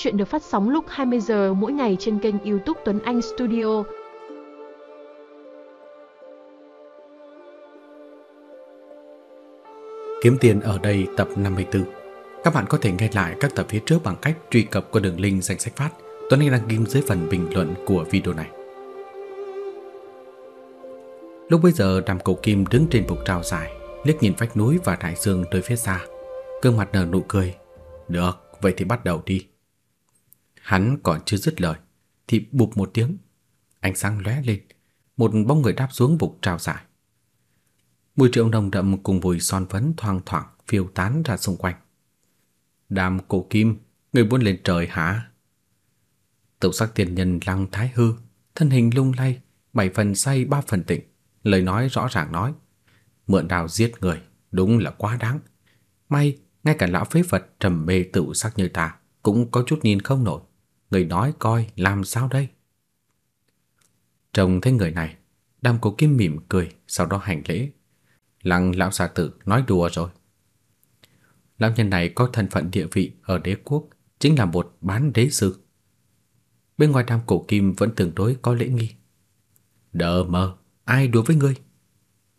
Chuyện được phát sóng lúc 20 giờ mỗi ngày trên kênh YouTube Tuấn Anh Studio. Kiếm tiền ở đây tập 54. Các bạn có thể nghe lại các tập phía trước bằng cách truy cập qua đường link danh sách phát Tuấn Anh đăng kim dưới phần bình luận của video này. Lúc bây giờ Đàm cầu Kim đứng trên bục trào dài, liếc nhìn vách núi và đại dương tới phía xa, gương mặt nở nụ cười. Được, vậy thì bắt đầu đi. Hắn còn chưa dứt lời thì bụp một tiếng, ánh sáng lóe lên, một bóng người đáp xuống bục trào dài. Mùi rượu nồng đậm cùng mùi son phấn thoang thoảng phiêu tán ra xung quanh. Đàm Cổ Kim, người muốn lên trời hả? Tự sắc tiền nhân Lăng Thái Hư, thân hình lung lay, bảy phần say ba phần tỉnh, lời nói rõ ràng nói: "Mượn đào giết người, đúng là quá đáng. May ngay cả lão phế vật trầm mê tự sắc như ta cũng có chút nhìn không nổi. Người nói coi làm sao đây?" Trông thấy người này, Đàm Cổ Kim mỉm cười, sau đó hành lễ. Lăng lão xà tử nói đùa rồi. Lão nhân này có thân phận địa vị ở đế quốc, chính là một bán đế sư. Bên ngoài Đàm Cổ Kim vẫn tương đối có lễ nghi. Đờ mờ, ai đùa với ngươi?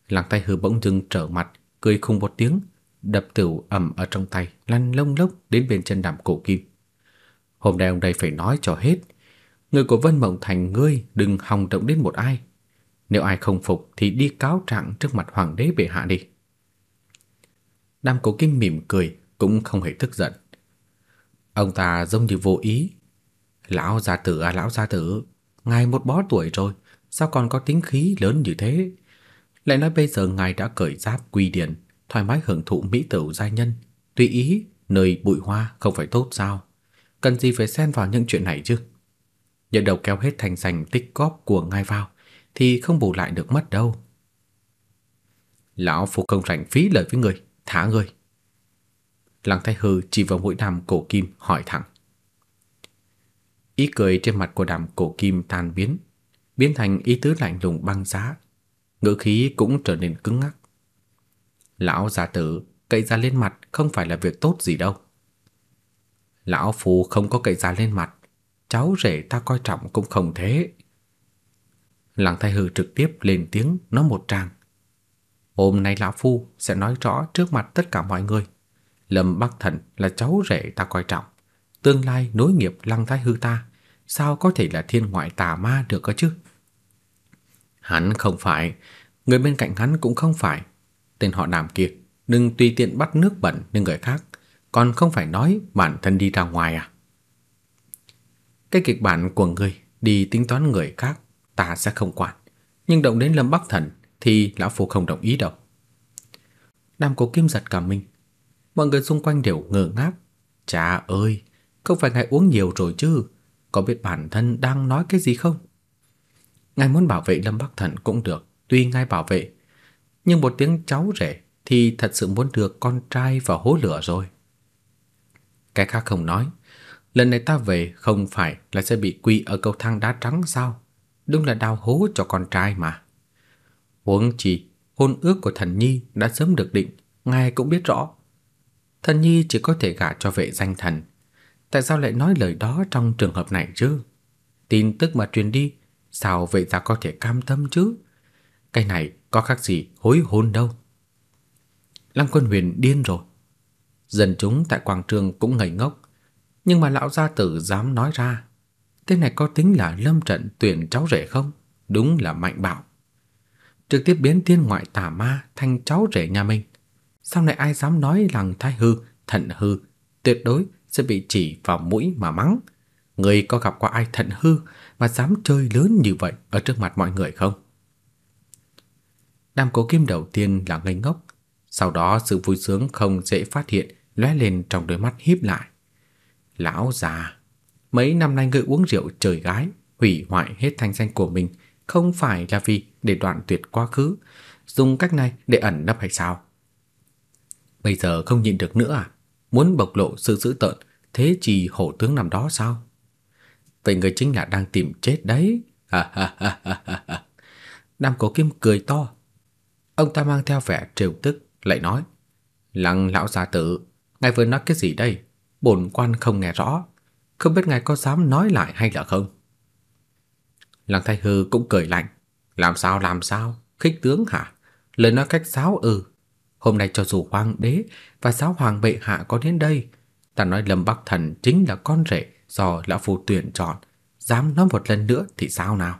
Lăng tay hư bỗng dưng trở mặt, cười khùng một tiếng, đập tửu ầm ở trong tay, lăn lông lốc đến bên chân Đàm Cổ Kim. Hôm nay ông đây phải nói cho hết, người của Vân Mộng Thành ngươi đừng hòng động đến một ai. Nếu ai không phục thì đi cáo trạng trước mặt hoàng đế bệ hạ đi. Nam cố Kim mỉm cười, cũng không hề tức giận. Ông ta giống như vô ý. Lão gia tử à lão gia tử, ngài một bó tuổi rồi, sao còn có tính khí lớn như thế? Lại nói bây giờ ngài đã cởi giáp quy điển, thoải mái hưởng thụ mỹ tửu giai nhân, tùy ý, nơi bụi hoa không phải tốt sao? Cần gì phải xen vào những chuyện này chứ? Nhớ đầu kéo hết thành sành tích góp của ngài vào thì không bù lại được mất đâu. Lão phụ không rảnh phí lời với người, thả người. Lăng Thái Hư chỉ vào mũi đàm cổ kim hỏi thẳng. Ý cười trên mặt của đàm cổ kim tan biến, biến thành ý tứ lạnh lùng băng giá, ngữ khí cũng trở nên cứng ngắc. Lão giả tử cậy ra lên mặt không phải là việc tốt gì đâu. Lão phu không có cậy ra lên mặt, cháu rể ta coi trọng cũng không thế. Lăng Thái Hư trực tiếp lên tiếng nói một tràng. Hôm nay lão phu sẽ nói rõ trước mặt tất cả mọi người, Lâm Bắc Thần là cháu rể ta coi trọng, tương lai nối nghiệp Lăng Thái Hư ta, sao có thể là thiên ngoại tà ma được cơ chứ? Hắn không phải, người bên cạnh hắn cũng không phải. Tên họ Đàm kia, đừng tùy tiện bắt nước bẩn lên người khác, còn không phải nói bản thân đi ra ngoài à? Cái kịch bản của người đi tính toán người khác ta sẽ không quản. Nhưng động đến Lâm Bắc Thần thì lão phu không đồng ý đâu. Nam Cố Kim giật cả mình. Mọi người xung quanh đều ngơ ngác. Cha ơi, không phải ngài uống nhiều rồi chứ? Có biết bản thân đang nói cái gì không? Ngài muốn bảo vệ Lâm Bắc Thần cũng được, tuy ngài bảo vệ, nhưng một tiếng cháu rể thì thật sự muốn được con trai vào hố lửa rồi. Cái khác không nói, lần này ta về không phải là sẽ bị quy ở cầu thang đá trắng sao? đúng là đau hố cho con trai mà. Huống chi, hôn ước của thần nhi đã sớm được định, ngài cũng biết rõ. Thần nhi chỉ có thể gả cho vệ danh thần. Tại sao lại nói lời đó trong trường hợp này chứ? Tin tức mà truyền đi, sao vệ gia có thể cam tâm chứ? Cái này có khác gì hối hôn đâu. Lăng Quân Huyền điên rồi. Dân chúng tại quảng trường cũng ngây ngốc, nhưng mà lão gia tử dám nói ra Tên này có tính là lâm trận tuyển cháu rể không? Đúng là mạnh bạo. Trực tiếp biến tiên ngoại tà ma thành cháu rể nhà mình. Sau này ai dám nói rằng thai hư, thận hư, tuyệt đối sẽ bị chỉ vào mũi mà mắng. Người có gặp qua ai thận hư mà dám chơi lớn như vậy ở trước mặt mọi người không? Đàm Cổ Kim đầu tiên là ngây ngốc, sau đó sự vui sướng không dễ phát hiện lóe lên trong đôi mắt híp lại. Lão già, Mấy năm nay ngươi uống rượu trời gái, hủy hoại hết thanh danh của mình, không phải là vì để đoạn tuyệt quá khứ, dùng cách này để ẩn nấp hay sao? Bây giờ không nhịn được nữa à? Muốn bộc lộ sự dữ tợn, thế chỉ hổ tướng năm đó sao? Vậy người chính là đang tìm chết đấy. Nam Cổ Kim cười to. Ông ta mang theo vẻ trêu tức, lại nói: "Lăng lão gia tử, ngài vừa nói cái gì đây? Bổn quan không nghe rõ." không biết ngài có dám nói lại hay là không? Lăng Thái Hư cũng cười lạnh, làm sao làm sao, khích tướng hả? Lời nói cách giáo ư? Hôm nay cho dù hoàng đế và giáo hoàng bệ hạ có đến đây, ta nói Lâm Bắc Thần chính là con rể do lão phu tuyển chọn, dám nói một lần nữa thì sao nào?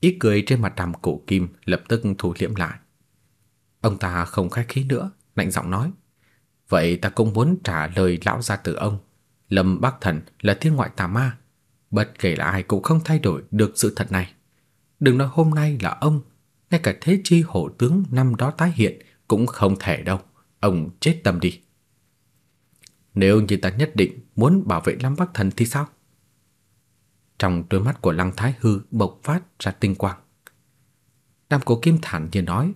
Ý cười trên mặt đàm cổ kim lập tức thu liễm lại. Ông ta không khách khí nữa, lạnh giọng nói: "Vậy ta cũng muốn trả lời lão gia tử ông, Lâm Bắc Thần là thiên ngoại tà ma, bất kể là ai cũng không thay đổi được sự thật này. Đừng nói hôm nay là ông, ngay cả thế chi hổ tướng năm đó tái hiện cũng không thể đâu, ông chết tâm đi." Nếu như ta nhất định muốn bảo vệ Lâm Bắc Thần thì sao? Trong đôi mắt của Lăng Thái Hư bộc phát ra tinh quang. Nam Cổ Kim thản nhiên nói,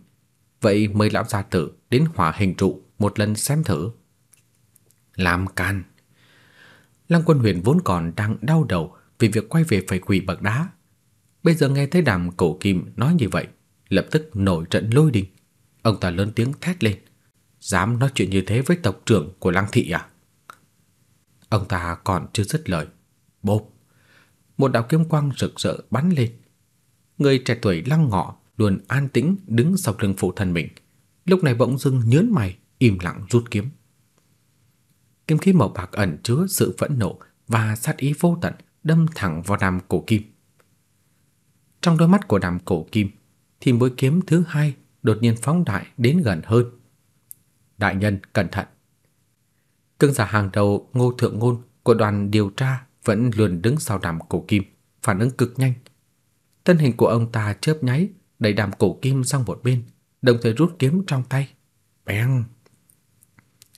vậy mời lão gia tử đến hỏa hình trụ một lần xem thử. Làm can. Lăng Quân Huyền vốn còn đang đau đầu vì việc quay về phải quỳ bậc đá. Bây giờ nghe thấy Đàm Cổ Kim nói như vậy, lập tức nổi trận lôi đình. Ông ta lớn tiếng thét lên, dám nói chuyện như thế với tộc trưởng của Lăng thị à? Ông ta còn chưa dứt lời, bộp, một đạo kiếm quang rực rỡ bắn lên. Người trẻ tuổi Lăng Ngọ luôn an tĩnh đứng sau lưng phụ thân mình, lúc này bỗng dưng nhướng mày, im lặng rút kiếm. Kiếm khí màu bạc ẩn chứa sự phẫn nộ và sát ý vô tận đâm thẳng vào đàm cổ kim. Trong đôi mắt của đàm cổ kim thì mũi kiếm thứ hai đột nhiên phóng đại đến gần hơn. Đại nhân cẩn thận. Cương giả hàng đầu Ngô Thượng Ngôn của đoàn điều tra vẫn luôn đứng sau đàm cổ kim, phản ứng cực nhanh. Thân hình của ông ta chớp nháy, đẩy đàm cổ kim sang một bên, đồng thời rút kiếm trong tay. Beng!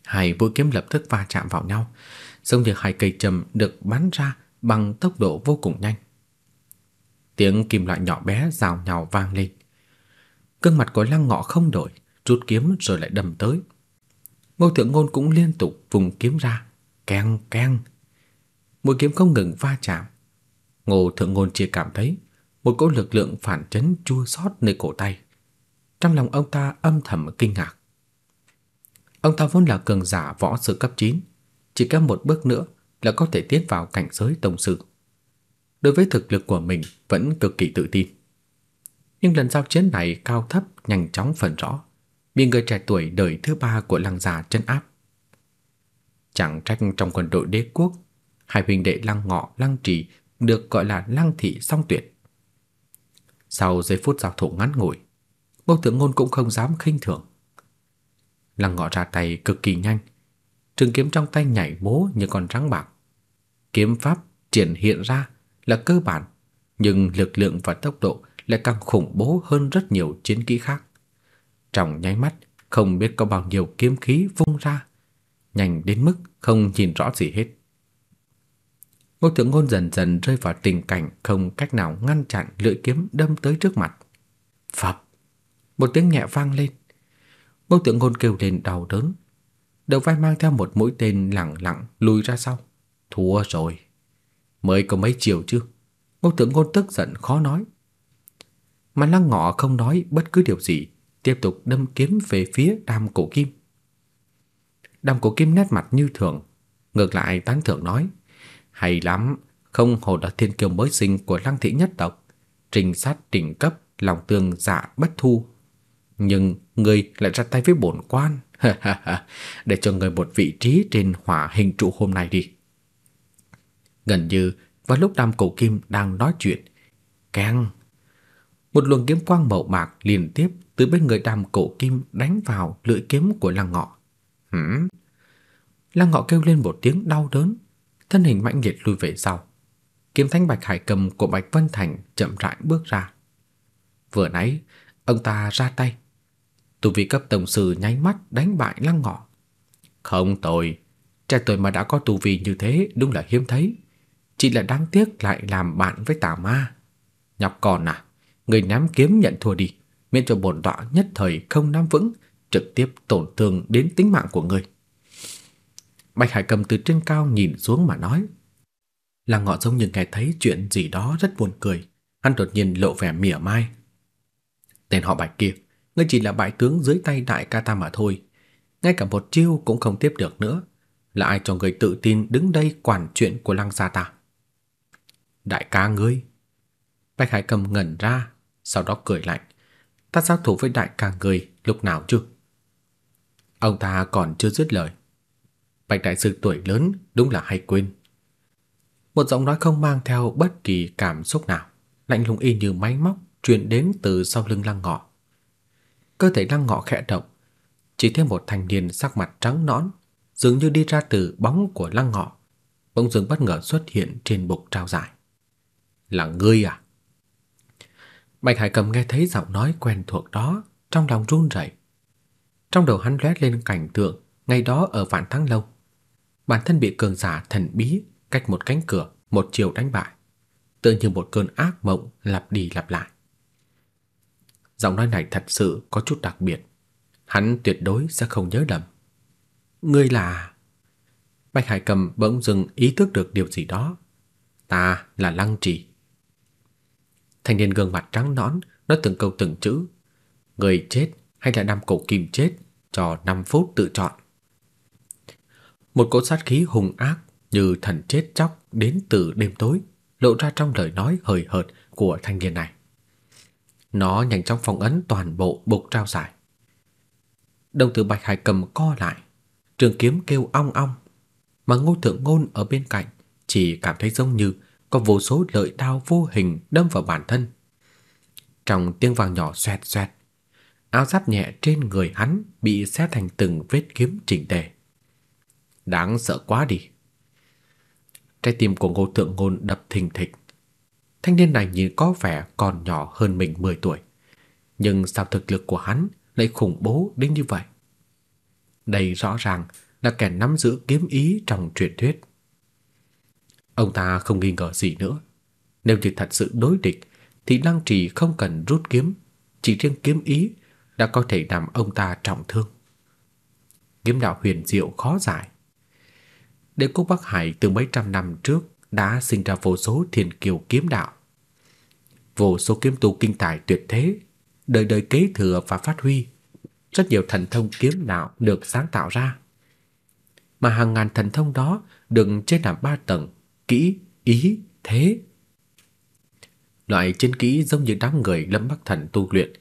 Hai mũi kiếm lập tức va chạm vào nhau, giống như hai cây châm được bắn ra bằng tốc độ vô cùng nhanh. Tiếng kim loại nhỏ bé rào nhào vang lên. Cương mặt của Lăng Ngọ không đổi, rút kiếm rồi lại đâm tới. Ngô Thượng Ngôn cũng liên tục vùng kiếm ra, keng keng mũi kiếm không ngừng va chạm. Ngô Thượng Ngôn chỉ cảm thấy một cỗ lực lượng phản chấn chua xót nơi cổ tay. Trong lòng ông ta âm thầm kinh ngạc. Ông ta vốn là cường giả võ sư cấp 9, chỉ kém một bước nữa là có thể tiến vào cảnh giới tông sư. Đối với thực lực của mình vẫn cực kỳ tự tin. Nhưng lần giao chiến này cao thấp nhanh chóng phần rõ, bị người trẻ tuổi đời thứ ba của lăng già chân áp. Chẳng trách trong quân đội đế quốc hai huynh đệ Lăng Ngọ, Lăng Trì được gọi là Lăng thị song tuyệt. Sau giây phút giao thủ ngắn ngủi, Ngô Thượng Ngôn cũng không dám khinh thường. Lăng Ngọ ra tay cực kỳ nhanh, trường kiếm trong tay nhảy múa như con rắn bạc. Kiếm pháp triển hiện ra là cơ bản, nhưng lực lượng và tốc độ lại càng khủng bố hơn rất nhiều chiến kỹ khác. Trong nháy mắt, không biết có bao nhiêu kiếm khí vung ra, nhanh đến mức không nhìn rõ gì hết. Ngô Thượng Ngôn dần dần rơi vào tình cảnh không cách nào ngăn chặn lưỡi kiếm đâm tới trước mặt. Phập! Một tiếng nhẹ vang lên. Ngô tượng Ngôn kêu lên đau đớn. Đầu vai mang theo một mũi tên lẳng lặng lùi ra sau. Thua rồi. Mới có mấy chiều chứ. Ngô tượng Ngôn tức giận khó nói. Mà Lăng Ngọ không nói bất cứ điều gì, tiếp tục đâm kiếm về phía Đàm Cổ Kim. Đàm Cổ Kim nét mặt như thường, ngược lại tán thưởng nói: hay lắm, không hổ là thiên kiêu mới sinh của Lăng thị nhất tộc, trình sát đỉnh cấp, lòng tương dạ bất thu. Nhưng người lại ra tay với bổn quan, để cho người một vị trí trên hỏa hình trụ hôm nay đi. Gần như vào lúc Đàm Cổ Kim đang nói chuyện, keng, một luồng kiếm quang màu bạc liên tiếp từ bên người Đàm Cổ Kim đánh vào lưỡi kiếm của Lăng Ngọ. Hửm? Lăng Ngọ kêu lên một tiếng đau đớn, thân hình mãnh liệt lùi về sau. Kiếm thanh bạch hải cầm của Bạch Vân Thành chậm rãi bước ra. Vừa nãy, ông ta ra tay. Tu vi cấp tổng sư nháy mắt đánh bại Lăng Ngọ. Không tồi, trẻ tuổi mà đã có tu vi như thế đúng là hiếm thấy. Chỉ là đáng tiếc lại làm bạn với tà ma. Nhọc con à, người ném kiếm nhận thua đi, miễn cho bổn tọa nhất thời không nắm vững, trực tiếp tổn thương đến tính mạng của người. Bạch Hải Cầm từ trên cao nhìn xuống mà nói. Lăng Ngọ giống như nghe thấy chuyện gì đó rất buồn cười, hắn đột nhiên lộ vẻ mỉa mai. Tên họ Bạch kia, ngươi chỉ là bại tướng dưới tay đại ca ta mà thôi, ngay cả một chiêu cũng không tiếp được nữa, Là ai cho người tự tin đứng đây quản chuyện của lăng gia ta? Đại ca ngươi. Bạch Hải Cầm ngẩn ra, sau đó cười lạnh. Ta giao thủ với đại ca ngươi lúc nào chứ? Ông ta còn chưa dứt lời. Bạch đại sư tuổi lớn đúng là hay quên. Một giọng nói không mang theo bất kỳ cảm xúc nào, lạnh lùng y như máy móc truyền đến từ sau lưng Lăng Ngọ. Cơ thể Lăng Ngọ khẽ động, chỉ thấy một thanh niên sắc mặt trắng nõn, dường như đi ra từ bóng của Lăng Ngọ, bỗng dưng bất ngờ xuất hiện trên bục trao giải. "Là ngươi à?" Bạch Hải Cầm nghe thấy giọng nói quen thuộc đó, trong lòng run rẩy. Trong đầu hắn lóe lên cảnh tượng ngày đó ở Vạn Thắng lâu, bản thân bị cường giả thần bí cách một cánh cửa một chiều đánh bại, tựa như một cơn ác mộng lặp đi lặp lại. Giọng nói này thật sự có chút đặc biệt, hắn tuyệt đối sẽ không nhớ lầm. Ngươi là Bạch Hải Cầm bỗng dưng ý thức được điều gì đó. Ta là Lăng Trì. Thanh niên gương mặt trắng nõn nói từng câu từng chữ. Người chết hay là năm cổ kim chết cho 5 phút tự chọn. Một cỗ sát khí hùng ác như thần chết chóc đến từ đêm tối lộ ra trong lời nói hời hợt của thanh niên này. Nó nhanh chóng phong ấn toàn bộ bục trao giải. Đồng tử Bạch Hải cầm co lại, trường kiếm kêu ong ong, mà Ngô Thượng Ngôn ở bên cạnh chỉ cảm thấy giống như có vô số lợi đao vô hình đâm vào bản thân. Trong tiếng vang nhỏ xoẹt xoẹt, áo giáp nhẹ trên người hắn bị xé thành từng vết kiếm chỉnh tề. Đáng sợ quá đi. Trái tim của Ngô Thượng Ngôn đập thình thịch. Thanh niên này nhìn có vẻ còn nhỏ hơn mình 10 tuổi, nhưng sao thực lực của hắn lại khủng bố đến như vậy? Đây rõ ràng là kẻ nắm giữ kiếm ý trong truyền thuyết. Ông ta không nghi ngờ gì nữa. Nếu như thật sự đối địch thì Lăng Trì không cần rút kiếm, chỉ riêng kiếm ý đã có thể làm ông ta trọng thương. Kiếm đạo huyền diệu khó giải. Đế quốc Bắc Hải từ mấy trăm năm trước đã sinh ra vô số thiên kiều kiếm đạo. Vô số kiếm tu kinh tài tuyệt thế, đời đời kế thừa và phát huy. Rất nhiều thần thông kiếm đạo được sáng tạo ra. Mà hàng ngàn thần thông đó được chia làm ba tầng, kỹ, ý, thế. Loại chiến kỹ giống như đám người lâm bắc thần tu luyện,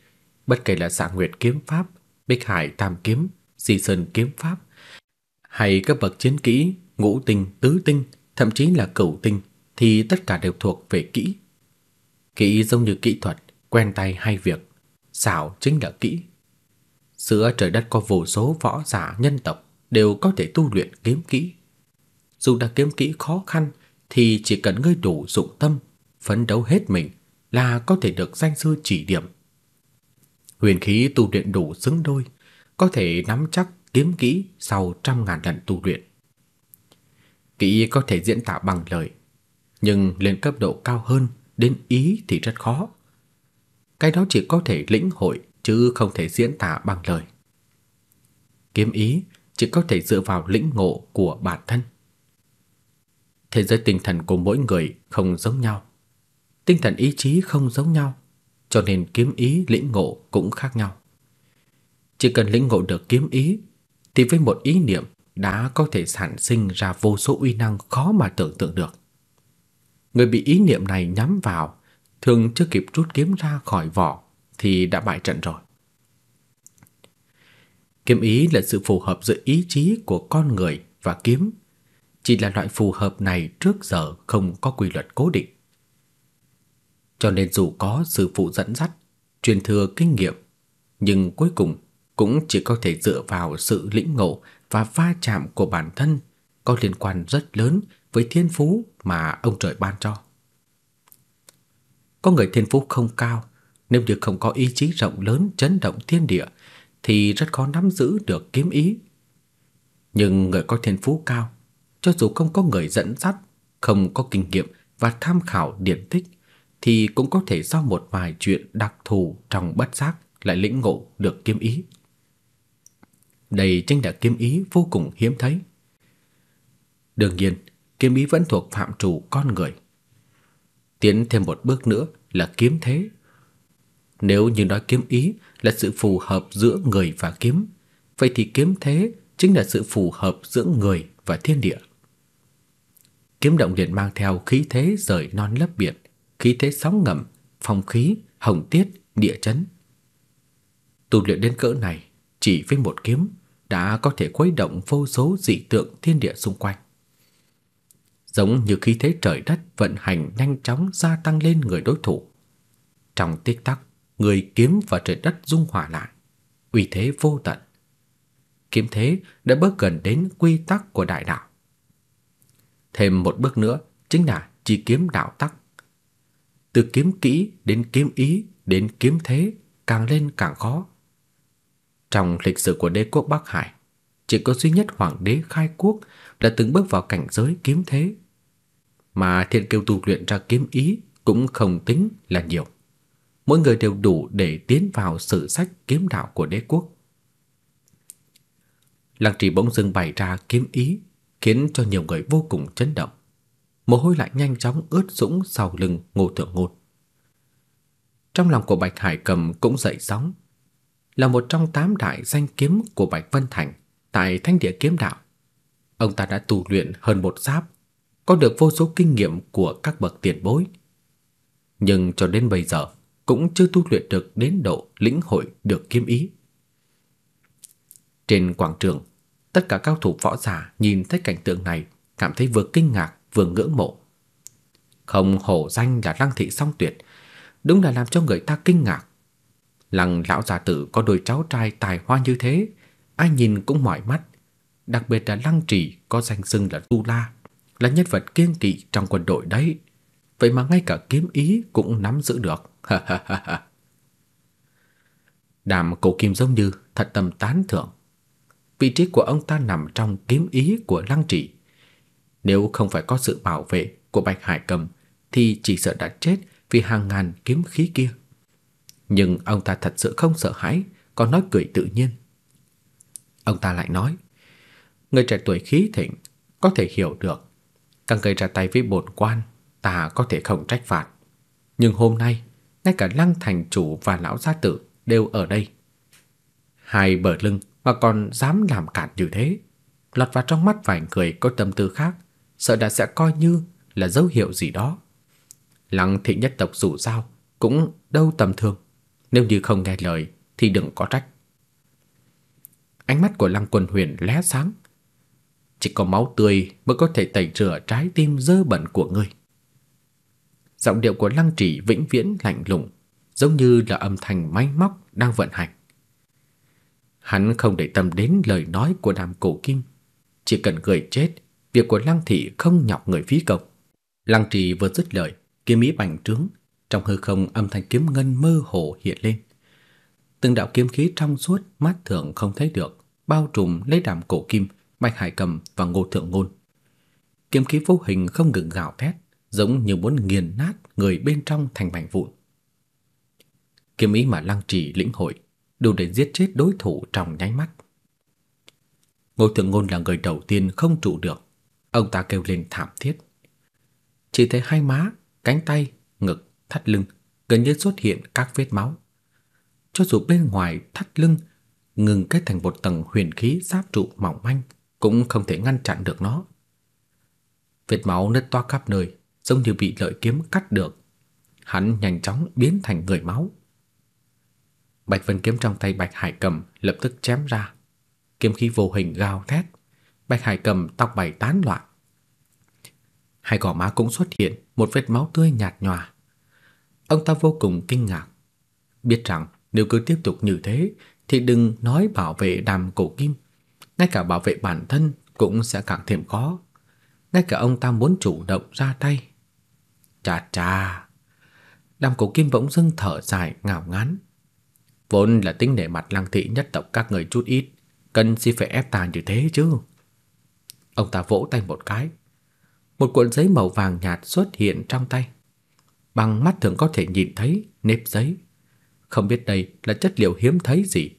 bất kể là xạ nguyệt kiếm pháp, bích hải tam kiếm, di sơn kiếm pháp, hay các bậc chiến kỹ ngũ tinh, tứ tinh, thậm chí là cửu tinh thì tất cả đều thuộc về kỹ. Kỹ giống như kỹ thuật, quen tay hay việc, xảo chính là kỹ. Giữa trời đất có vô số võ giả nhân tộc đều có thể tu luyện kiếm kỹ. Dù đã kiếm kỹ khó khăn thì chỉ cần ngươi đủ dụng tâm, phấn đấu hết mình là có thể được danh sư chỉ điểm. Huyền khí tu luyện đủ xứng đôi, có thể nắm chắc kiếm kỹ sau trăm ngàn lần tu luyện. Kỹ có thể diễn tả bằng lời, nhưng lên cấp độ cao hơn đến ý thì rất khó. Cái đó chỉ có thể lĩnh hội chứ không thể diễn tả bằng lời. Kiếm ý chỉ có thể dựa vào lĩnh ngộ của bản thân. Thế giới tinh thần của mỗi người không giống nhau. Tinh thần ý chí không giống nhau, cho nên kiếm ý lĩnh ngộ cũng khác nhau. Chỉ cần lĩnh ngộ được kiếm ý thì với một ý niệm đã có thể sản sinh ra vô số uy năng khó mà tưởng tượng được. Người bị ý niệm này nhắm vào, thường chưa kịp rút kiếm ra khỏi vỏ thì đã bại trận rồi. Kiếm ý là sự phù hợp giữa ý chí của con người và kiếm, chỉ là loại phù hợp này trước giờ không có quy luật cố định. Cho nên dù có sư phụ dẫn dắt, truyền thừa kinh nghiệm, nhưng cuối cùng cũng chỉ có thể dựa vào sự lĩnh ngộ và va chạm của bản thân có liên quan rất lớn với thiên phú mà ông trời ban cho. Có người thiên phú không cao, nếu như không có ý chí rộng lớn chấn động thiên địa thì rất khó nắm giữ được kiếm ý. Nhưng người có thiên phú cao, cho dù không có người dẫn dắt, không có kinh nghiệm và tham khảo điển tích thì cũng có thể do một vài chuyện đặc thù trong bất giác lại lĩnh ngộ được kiếm ý. Đây chính là kiếm ý vô cùng hiếm thấy. Đương nhiên, kiếm ý vẫn thuộc phạm trù con người. Tiến thêm một bước nữa là kiếm thế. Nếu như nói kiếm ý là sự phù hợp giữa người và kiếm, vậy thì kiếm thế chính là sự phù hợp giữa người và thiên địa. Kiếm động liền mang theo khí thế rời non lấp biển, khí thế sóng ngầm, phong khí, hồng tiết, địa chấn. Tu luyện đến cỡ này, chỉ với một kiếm đã có thể khuấy động vô số dị tượng thiên địa xung quanh. Giống như khí thế trời đất vận hành nhanh chóng gia tăng lên người đối thủ. Trong tích tắc, người kiếm và trời đất dung hòa lại, uy thế vô tận. Kiếm thế đã bước gần đến quy tắc của đại đạo. Thêm một bước nữa chính là chi kiếm đạo tắc. Từ kiếm kỹ đến kiếm ý đến kiếm thế càng lên càng khó. Trong lịch sử của đế quốc Bắc Hải, chỉ có duy nhất hoàng đế khai quốc đã từng bước vào cảnh giới kiếm thế. Mà thiên kiêu tu luyện ra kiếm ý cũng không tính là nhiều. Mỗi người đều đủ để tiến vào sử sách kiếm đạo của đế quốc. Lăng trì bỗng dưng bày ra kiếm ý, khiến cho nhiều người vô cùng chấn động. Mồ hôi lại nhanh chóng ướt sũng sau lưng Ngô Thượng Ngôn. Trong lòng của Bạch Hải Cầm cũng dậy sóng, là một trong tám đại danh kiếm của Bạch Vân Thành tại Thanh Địa Kiếm Đạo. Ông ta đã tu luyện hơn một giáp, có được vô số kinh nghiệm của các bậc tiền bối. Nhưng cho đến bây giờ cũng chưa tu luyện được đến độ lĩnh hội được kiếm ý. Trên quảng trường, tất cả cao thủ võ giả nhìn thấy cảnh tượng này, cảm thấy vừa kinh ngạc vừa ngưỡng mộ. Không hổ danh là Lăng thị song tuyệt, đúng là làm cho người ta kinh ngạc. Lăng lão gia tử có đôi cháu trai tài hoa như thế, ai nhìn cũng mỏi mắt, đặc biệt là Lăng Trì có danh xưng là Tu La, là nhân vật kiên kỵ trong quân đội đấy. Vậy mà ngay cả kiếm ý cũng nắm giữ được. Đàm Cổ Kim giống như thật tâm tán thưởng. Vị trí của ông ta nằm trong kiếm ý của Lăng Trì. Nếu không phải có sự bảo vệ của Bạch Hải Cầm thì chỉ sợ đã chết vì hàng ngàn kiếm khí kia. Nhưng ông ta thật sự không sợ hãi, còn nói cười tự nhiên. Ông ta lại nói, người trẻ tuổi khí thịnh có thể hiểu được, càng gây ra tay với bổn quan, ta có thể không trách phạt. Nhưng hôm nay, ngay cả Lăng thành chủ và lão gia tử đều ở đây. Hai bờ lưng mà còn dám làm cản như thế, lọt vào trong mắt vài người có tâm tư khác, sợ đã sẽ coi như là dấu hiệu gì đó. Lăng thị nhất tộc dù sao cũng đâu tầm thường, nếu như không nghe lời thì đừng có trách. Ánh mắt của Lăng Quân Huyền lóe sáng. Chỉ có máu tươi mới có thể tẩy rửa trái tim dơ bẩn của ngươi. Giọng điệu của Lăng Trì vĩnh viễn lạnh lùng, giống như là âm thanh máy móc đang vận hành. Hắn không để tâm đến lời nói của Đàm Cổ Kim, chỉ cần người chết, việc của Lăng thị không nhọc người phí công. Lăng Trì vừa dứt lời, kiếm ý bành trướng, trong hư không âm thanh kiếm ngân mơ hồ hiện lên. Từng đạo kiếm khí trong suốt mắt thường không thấy được, bao trùm lấy Đàm Cổ Kim, Bạch Hải Cầm và Ngô Thượng Ngôn. Kiếm khí vô hình không ngừng gào thét, giống như muốn nghiền nát người bên trong thành mảnh vụn. Kiếm ý mà Lăng Trì lĩnh hội đủ để giết chết đối thủ trong nháy mắt. Ngô Thượng Ngôn là người đầu tiên không trụ được, ông ta kêu lên thảm thiết. Chỉ thấy hai má, cánh tay, ngực, thắt lưng gần như xuất hiện các vết máu. Cho dù bên ngoài thắt lưng ngừng kết thành một tầng huyền khí giáp trụ mỏng manh, cũng không thể ngăn chặn được nó. Vết máu nứt toác khắp nơi, giống như bị lợi kiếm cắt được. Hắn nhanh chóng biến thành người máu. Bạch Vân kiếm trong tay Bạch Hải Cầm lập tức chém ra. Kiếm khí vô hình gào thét, Bạch Hải Cầm tóc bay tán loạn. Hai gò má cũng xuất hiện một vết máu tươi nhạt nhòa. Ông ta vô cùng kinh ngạc, biết rằng nếu cứ tiếp tục như thế thì đừng nói bảo vệ Đàm Cổ Kim, ngay cả bảo vệ bản thân cũng sẽ càng thêm khó. Ngay cả ông ta muốn chủ động ra tay. Chà chà. Đàm Cổ Kim bỗng dưng thở dài ngào ngán. Vốn là tính để mặt Lăng thị nhất tộc các người chút ít, cần gì phải ép ta như thế chứ? Ông ta vỗ tay một cái. Một cuộn giấy màu vàng nhạt xuất hiện trong tay. Bằng mắt thường có thể nhìn thấy nếp giấy. Không biết đây là chất liệu hiếm thấy gì,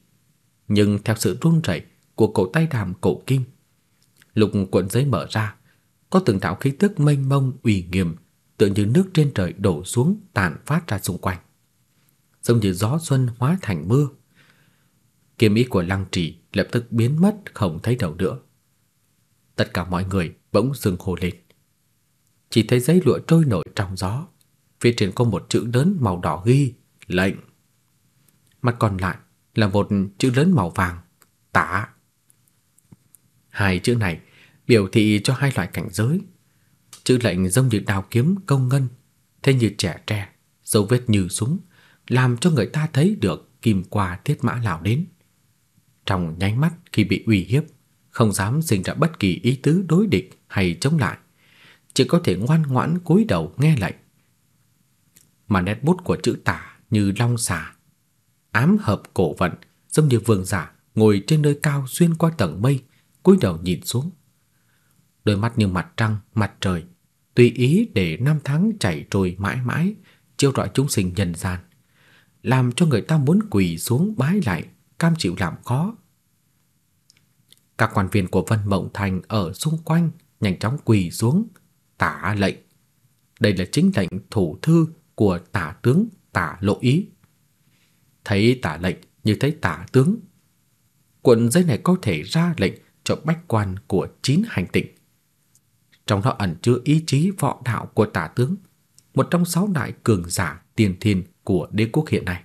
nhưng theo sự run rẩy của cổ tay đàm cổ kim, lục cuộn giấy mở ra, có từng đạo khí tức mênh mông uy nghiêm, tựa như nước trên trời đổ xuống tàn phát ra xung quanh giống như gió xuân hóa thành mưa. Kiếm ý của Lăng Trì lập tức biến mất không thấy đâu nữa. Tất cả mọi người bỗng dừng hồ lên. Chỉ thấy giấy lụa trôi nổi trong gió, phía trên có một chữ lớn màu đỏ ghi lệnh. Mặt còn lại là một chữ lớn màu vàng tả. Hai chữ này biểu thị cho hai loại cảnh giới. Chữ lệnh giống như đao kiếm công ngân, thế như trẻ tre, dấu vết như súng, làm cho người ta thấy được kim qua thiết mã lão đến. Trong nháy mắt khi bị uy hiếp, không dám sinh ra bất kỳ ý tứ đối địch hay chống lại, chỉ có thể ngoan ngoãn cúi đầu nghe lệnh. Mà nét bút của chữ tả như long xà, ám hợp cổ vận, giống như vương giả ngồi trên nơi cao xuyên qua tầng mây, cúi đầu nhìn xuống. Đôi mắt như mặt trăng, mặt trời, tùy ý để năm tháng chảy trôi mãi mãi, chiếu rọi chúng sinh nhân gian, làm cho người ta muốn quỳ xuống bái lại, cam chịu làm khó. Các quan viên của Vân Mộng Thành ở xung quanh nhanh chóng quỳ xuống, tả lệnh. Đây là chính lệnh thủ thư của tả tướng tả lộ ý. Thấy tả lệnh như thấy tả tướng. Cuộn giấy này có thể ra lệnh cho bách quan của chín hành tinh. Trong đó ẩn chứa ý chí võ đạo của tả tướng, một trong sáu đại cường giả tiền thiên của đế quốc hiện nay.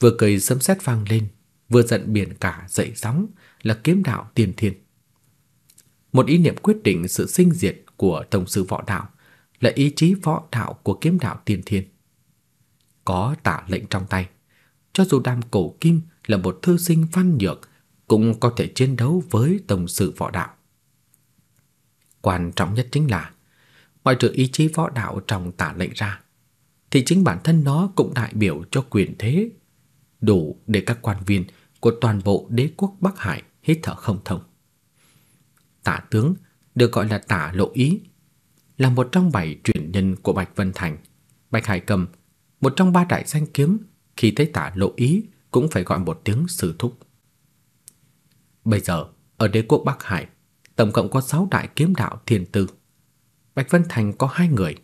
Vừa cười sấm sét vang lên, vừa giận biển cả dậy sóng là kiếm đạo tiền thiên. Một ý niệm quyết định sự sinh diệt của tổng sư võ đạo là ý chí võ đạo của kiếm đạo tiền thiên. Có tả lệnh trong tay, cho dù Đam Cổ Kim là một thư sinh văn nhược cũng có thể chiến đấu với tổng sự võ đạo. Quan trọng nhất chính là ngoại trừ ý chí võ đạo trong tả lệnh ra, thì chính bản thân nó cũng đại biểu cho quyền thế, đủ để các quan viên của toàn bộ đế quốc Bắc Hải hít thở không thông. Tả tướng được gọi là Tả Lộ Ý, là một trong bảy truyền nhân của Bạch Vân Thành. Bạch Hải Cầm, một trong ba đại danh kiếm, khi thấy Tả Lộ Ý cũng phải gọi một tiếng sư thúc. Bây giờ, ở đế quốc Bắc Hải, tổng cộng có 6 đại kiếm đạo thiên tư. Bạch Vân Thành có hai người.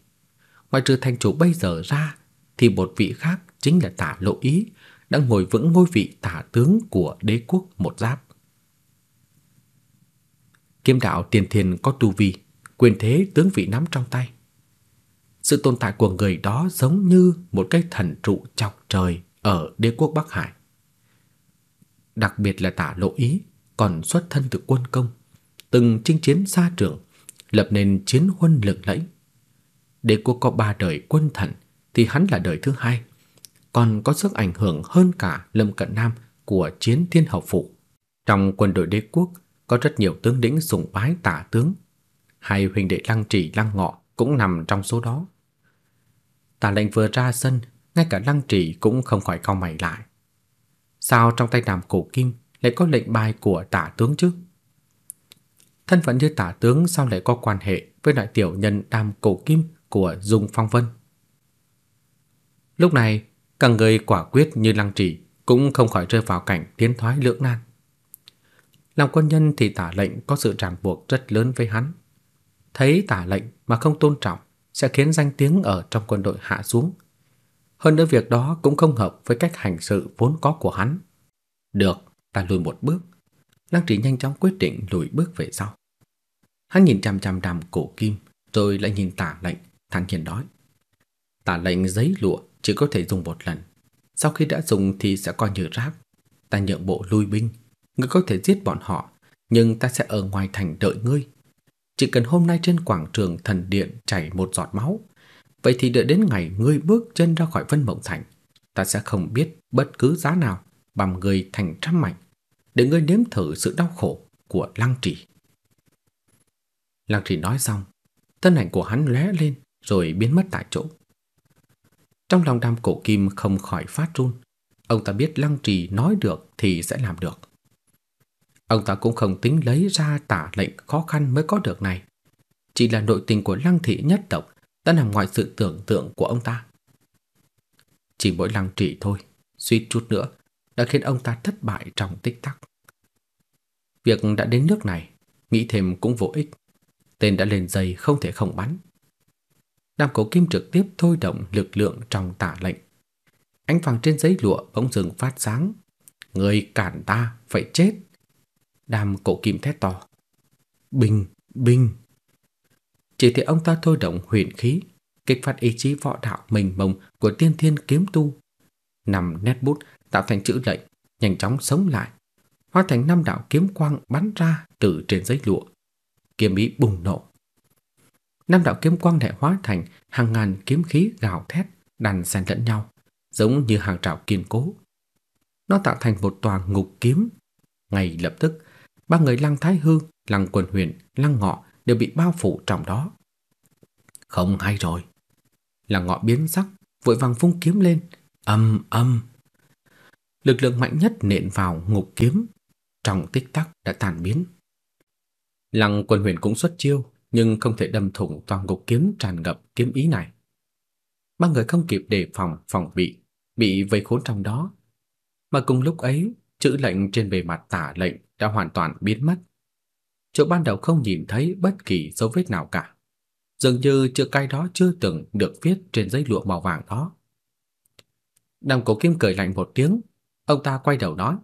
Ngoài trừ thành chủ bây giờ ra, thì một vị khác chính là Tả Lộ Ý, đang ngồi vững ngôi vị tả tướng của đế quốc một giáp. Kiếm đạo tiền thiên có tu vi, quyền thế tướng vị nắm trong tay. Sự tồn tại của người đó giống như một cái thần trụ chọc trời ở đế quốc Bắc Hải. Đặc biệt là tả lộ ý, còn xuất thân từ quân công, từng chinh chiến xa trường, lập nên chiến huân lực lẫy. Đế quốc có ba đời quân thần thì hắn là đời thứ hai, còn có sức ảnh hưởng hơn cả Lâm Cận Nam của chiến thiên hậu phụ. Trong quân đội đế quốc có rất nhiều tướng lĩnh sùng bái tả tướng, hai huynh đệ Lăng Trì Lăng Ngọ cũng nằm trong số đó. Tả lệnh vừa ra sân, ngay cả Lăng Trì cũng không khỏi cau mày lại. Sao trong tay Đàm Cổ Kim lại có lệnh bài của tả tướng chứ? Thân phận như tả tướng sao lại có quan hệ với đại tiểu nhân đam Cổ Kim của Dung Phong Vân? Lúc này, cả người quả quyết như Lăng Trì cũng không khỏi rơi vào cảnh tiến thoái lưỡng nan. Làm quân nhân thì tả lệnh có sự ràng buộc rất lớn với hắn. Thấy tả lệnh mà không tôn trọng sẽ khiến danh tiếng ở trong quân đội hạ xuống. Hơn nữa việc đó cũng không hợp với cách hành sự vốn có của hắn. Được, ta lùi một bước. Lăng Trì nhanh chóng quyết định lùi bước về sau. Hắn nhìn chằm chằm đàm cổ kim, rồi lại nhìn tả lệnh, thản nhiên nói. Tả lệnh giấy lụa chỉ có thể dùng một lần. Sau khi đã dùng thì sẽ coi như rác. Ta nhượng bộ lui binh, ngươi có thể giết bọn họ, nhưng ta sẽ ở ngoài thành đợi ngươi. Chỉ cần hôm nay trên quảng trường thần điện chảy một giọt máu, vậy thì đợi đến ngày ngươi bước chân ra khỏi Vân Mộng Thành, ta sẽ không biết bất cứ giá nào bằm ngươi thành trăm mảnh, để ngươi nếm thử sự đau khổ của Lăng Trì. Lăng Trì nói xong, thân ảnh của hắn lóe lên rồi biến mất tại chỗ. Trong lòng Đàm Cổ Kim không khỏi phát run, ông ta biết Lăng Trì nói được thì sẽ làm được. Ông ta cũng không tính lấy ra tả lệnh khó khăn mới có được này. Chỉ là nội tình của lăng thị nhất tộc đã nằm ngoài sự tưởng tượng của ông ta. Chỉ mỗi lăng trì thôi, suýt chút nữa đã khiến ông ta thất bại trong tích tắc. Việc đã đến nước này, nghĩ thêm cũng vô ích. Tên đã lên dây không thể không bắn. Nam Cổ Kim trực tiếp thôi động lực lượng trong tả lệnh. Ánh vàng trên giấy lụa bỗng dừng phát sáng. Người cản ta phải chết. Đàm cổ kim thét to. Bình bình. Chỉ thấy ông ta thôi động huyền khí, kích phát ý chí võ đạo mình mông của tiên thiên kiếm tu. Nằm nét bút tạo thành chữ lệnh, nhanh chóng sống lại, hóa thành năm đạo kiếm quang bắn ra từ trên giấy lụa. Kiếm ý bùng nổ. Năm đạo kiếm quang lại hóa thành hàng ngàn kiếm khí gào thét, đan xen lẫn nhau, giống như hàng rào kiên cố. Nó tạo thành một tòa ngục kiếm. Ngay lập tức, ba người Lăng Thái Hư, Lăng Quần Huyền, Lăng Ngọ đều bị bao phủ trong đó. Không hay rồi. Lăng Ngọ biến sắc, vội vàng vung kiếm lên, âm âm. Lực lượng mạnh nhất nện vào ngục kiếm, trong tích tắc đã tan biến. Lăng Quân Huyền cũng xuất chiêu, nhưng không thể đâm thủng toàn ngục kiếm tràn ngập kiếm ý này. Ba người không kịp đề phòng phòng bị, bị vây khốn trong đó. Mà cùng lúc ấy, chữ lệnh trên bề mặt tả lệnh đã hoàn toàn biến mất. Chỗ ban đầu không nhìn thấy bất kỳ dấu vết nào cả. Dường như chữ cái đó chưa từng được viết trên giấy lụa màu vàng đó. Đàm Cổ Kim cười lạnh một tiếng, ông ta quay đầu nói: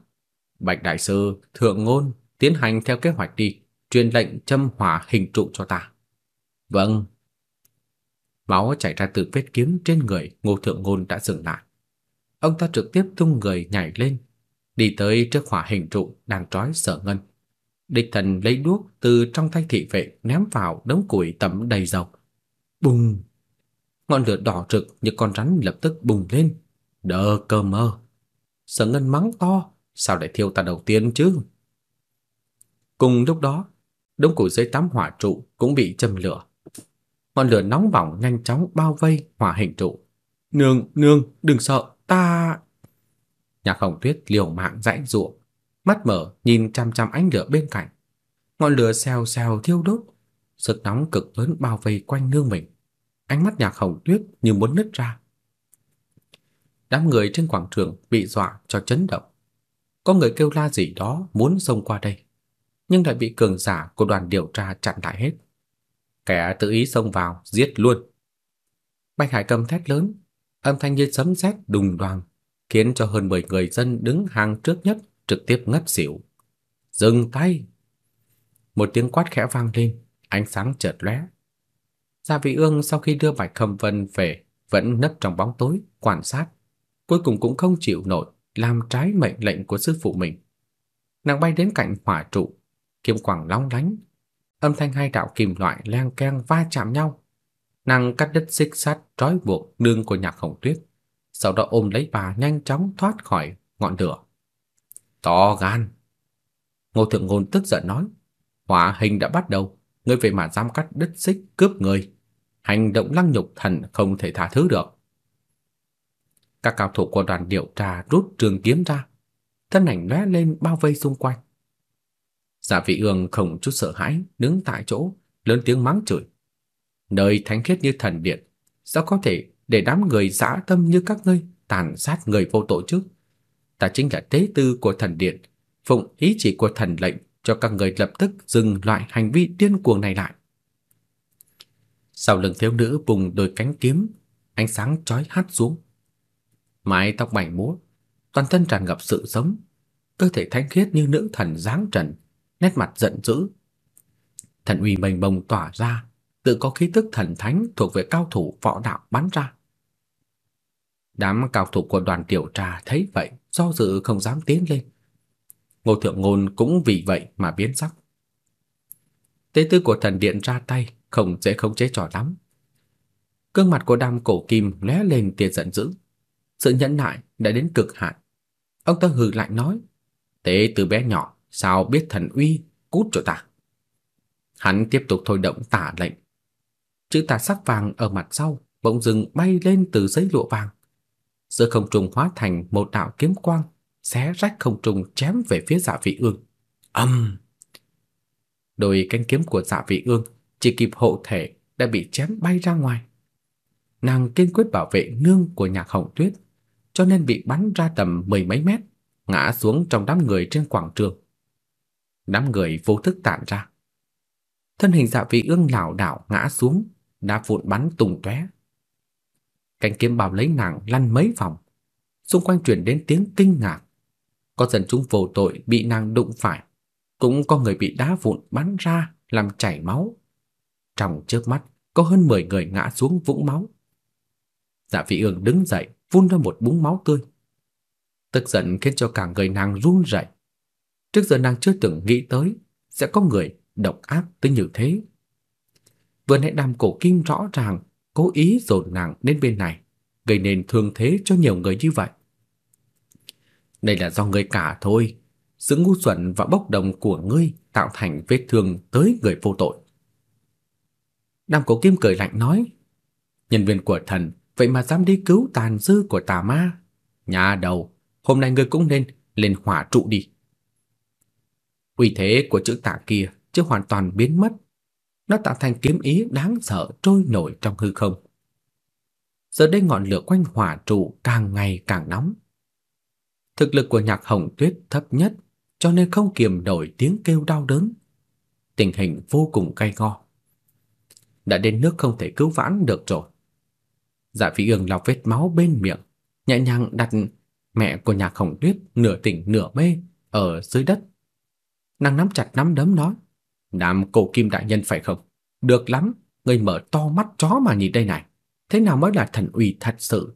"Bạch đại sư, thượng ngôn, tiến hành theo kế hoạch đi, truyền lệnh châm hỏa hình trụ cho ta." "Vâng." Máu chảy ra từ vết kiếm trên người, Ngô Thượng Ngôn đã dừng lại. Ông ta trực tiếp tung người nhảy lên, đi tới trước hỏa hình trụ đang trói Sở Ngân. Địch thần lấy đuốc từ trong tay thị vệ ném vào đống củi tẩm đầy dầu. Bùng! Ngọn lửa đỏ rực như con rắn lập tức bùng lên. Đờ cơ mơ! Sở Ngân mắng to, sao lại thiêu ta đầu tiên chứ? Cùng lúc đó, đống củi dưới tắm hỏa trụ cũng bị châm lửa. Ngọn lửa nóng bỏng nhanh chóng bao vây hỏa hình trụ. "Nương, nương, đừng sợ, ta..." Nhạc Hồng Tuyết liều mạng giãy giụa, mắt mở nhìn chăm chăm ánh lửa bên cạnh. Ngọn lửa xèo xèo thiêu đốt, sức nóng cực lớn bao vây quanh nương mình. Ánh mắt Nhạc Hồng Tuyết như muốn nứt ra. Đám người trên quảng trường bị dọa cho chấn động. Có người kêu la gì đó muốn xông qua đây, nhưng lại bị cường giả của đoàn điều tra chặn lại hết. Kẻ tự ý xông vào giết luôn. Bạch Hải cầm thét lớn, âm thanh như sấm sét đùng đoàng, khiến cho hơn 10 người dân đứng hàng trước nhất trực tiếp ngất xỉu. Dừng tay! Một tiếng quát khẽ vang lên, ánh sáng chợt lóe. Gia Vị Ương sau khi đưa Bạch Khâm Vân về, vẫn nấp trong bóng tối quan sát, cuối cùng cũng không chịu nổi làm trái mệnh lệnh của sư phụ mình. Nàng bay đến cạnh hỏa trụ, kiếm quang long lánh, âm thanh hai đạo kim loại leng keng va chạm nhau. Nàng cắt đứt xích sắt trói buộc đường của Nhạc Hồng Tuyết, sau đó ôm lấy bà nhanh chóng thoát khỏi ngọn lửa. To gan. Ngô Thượng Ngôn tức giận nói, hỏa hình đã bắt đầu, ngươi về mà dám cắt đứt xích cướp người, hành động lăng nhục thần không thể tha thứ được. Các cao thủ của đoàn điều tra rút trường kiếm ra, thân ảnh lóe lên bao vây xung quanh. Giả Vị Ương không chút sợ hãi, đứng tại chỗ, lớn tiếng mắng chửi. Nơi thánh khiết như thần điện, sao có thể để đám người dã tâm như các ngươi tàn sát người vô tội chứ? Ta chính là tế tư của thần điện, phụng ý chỉ của thần lệnh cho các người lập tức dừng loại hành vi điên cuồng này lại. Sau lưng thiếu nữ bùng đôi cánh kiếm, ánh sáng chói hắt xuống. Mái tóc bảy múa, toàn thân tràn ngập sự sống, cơ thể thánh khiết như nữ thần dáng trần, nét mặt giận dữ. Thần uy mênh mông tỏa ra, tự có khí tức thần thánh thuộc về cao thủ võ đạo bắn ra. Đám cao thủ của đoàn tiểu trà thấy vậy, do dự không dám tiến lên. Ngô Thượng Ngôn cũng vì vậy mà biến sắc. Tế tư của thần điện ra tay, không dễ không chế trò lắm. Cương mặt của Đam Cổ Kim lóe lên tia giận dữ. Sự nhẫn nại đã đến cực hạn. Ông ta hừ lạnh nói: "Tế từ bé nhỏ, sao biết thần uy, cút cho ta." Hắn tiếp tục thôi động tả lệnh. Chữ tà sắc vàng ở mặt sau bỗng dưng bay lên từ giấy lụa vàng. Giữa không trung hóa thành một đạo kiếm quang, xé rách không trung chém về phía Dạ Vị Ương. Ầm! Đôi cánh kiếm của Dạ Vị Ương chỉ kịp hộ thể đã bị chém bay ra ngoài. Nàng kiên quyết bảo vệ nương của Nhạc Hồng Tuyết, cho nên bị bắn ra tầm mười mấy mét, ngã xuống trong đám người trên quảng trường. Đám người vô thức tản ra. Thân hình Dạ Vị Ương lảo đảo ngã xuống, đá vụn bắn tung tóe. Cánh kiếm bảo lấy nàng lăn mấy vòng, xung quanh truyền đến tiếng kinh ngạc. Có dân chúng vô tội bị nàng đụng phải, cũng có người bị đá vụn bắn ra làm chảy máu. Trong chớp mắt, có hơn 10 người ngã xuống vũng máu. Dạ Vị Ương đứng dậy, phun ra một búng máu tươi. Tức giận khiến cho cả người nàng run rẩy. Trước giờ nàng chưa từng nghĩ tới sẽ có người độc ác tới như thế. Vừa nãy đàm cổ kim rõ ràng cố ý dồn nàng đến bên này, gây nên thương thế cho nhiều người như vậy. Đây là do ngươi cả thôi, sự ngu xuẩn và bốc đồng của ngươi tạo thành vết thương tới người vô tội. Đàm Cổ Kim cười lạnh nói, nhân viên của thần vậy mà dám đi cứu tàn dư của tà ma. Nhà đầu, hôm nay ngươi cũng nên lên hỏa trụ đi. Uy thế của chữ tà kia chưa hoàn toàn biến mất, nó tạo thành kiếm ý đáng sợ trôi nổi trong hư không. Giờ đây ngọn lửa quanh hỏa trụ càng ngày càng nóng. Thực lực của Nhạc Hồng Tuyết thấp nhất, cho nên không kiềm nổi tiếng kêu đau đớn. Tình hình vô cùng cay go. Đã đến nước không thể cứu vãn được rồi. Dạ Phi Ương lau vết máu bên miệng, nhẹ nhàng đặt mẹ của Nhạc Hồng Tuyết nửa tỉnh nửa mê ở dưới đất. Nàng nắm chặt nắm đấm nói: "Nam cổ kim đại nhân phải không? Được lắm, ngươi mở to mắt chó mà nhìn đây này, thế nào mới là thần uy thật sự?"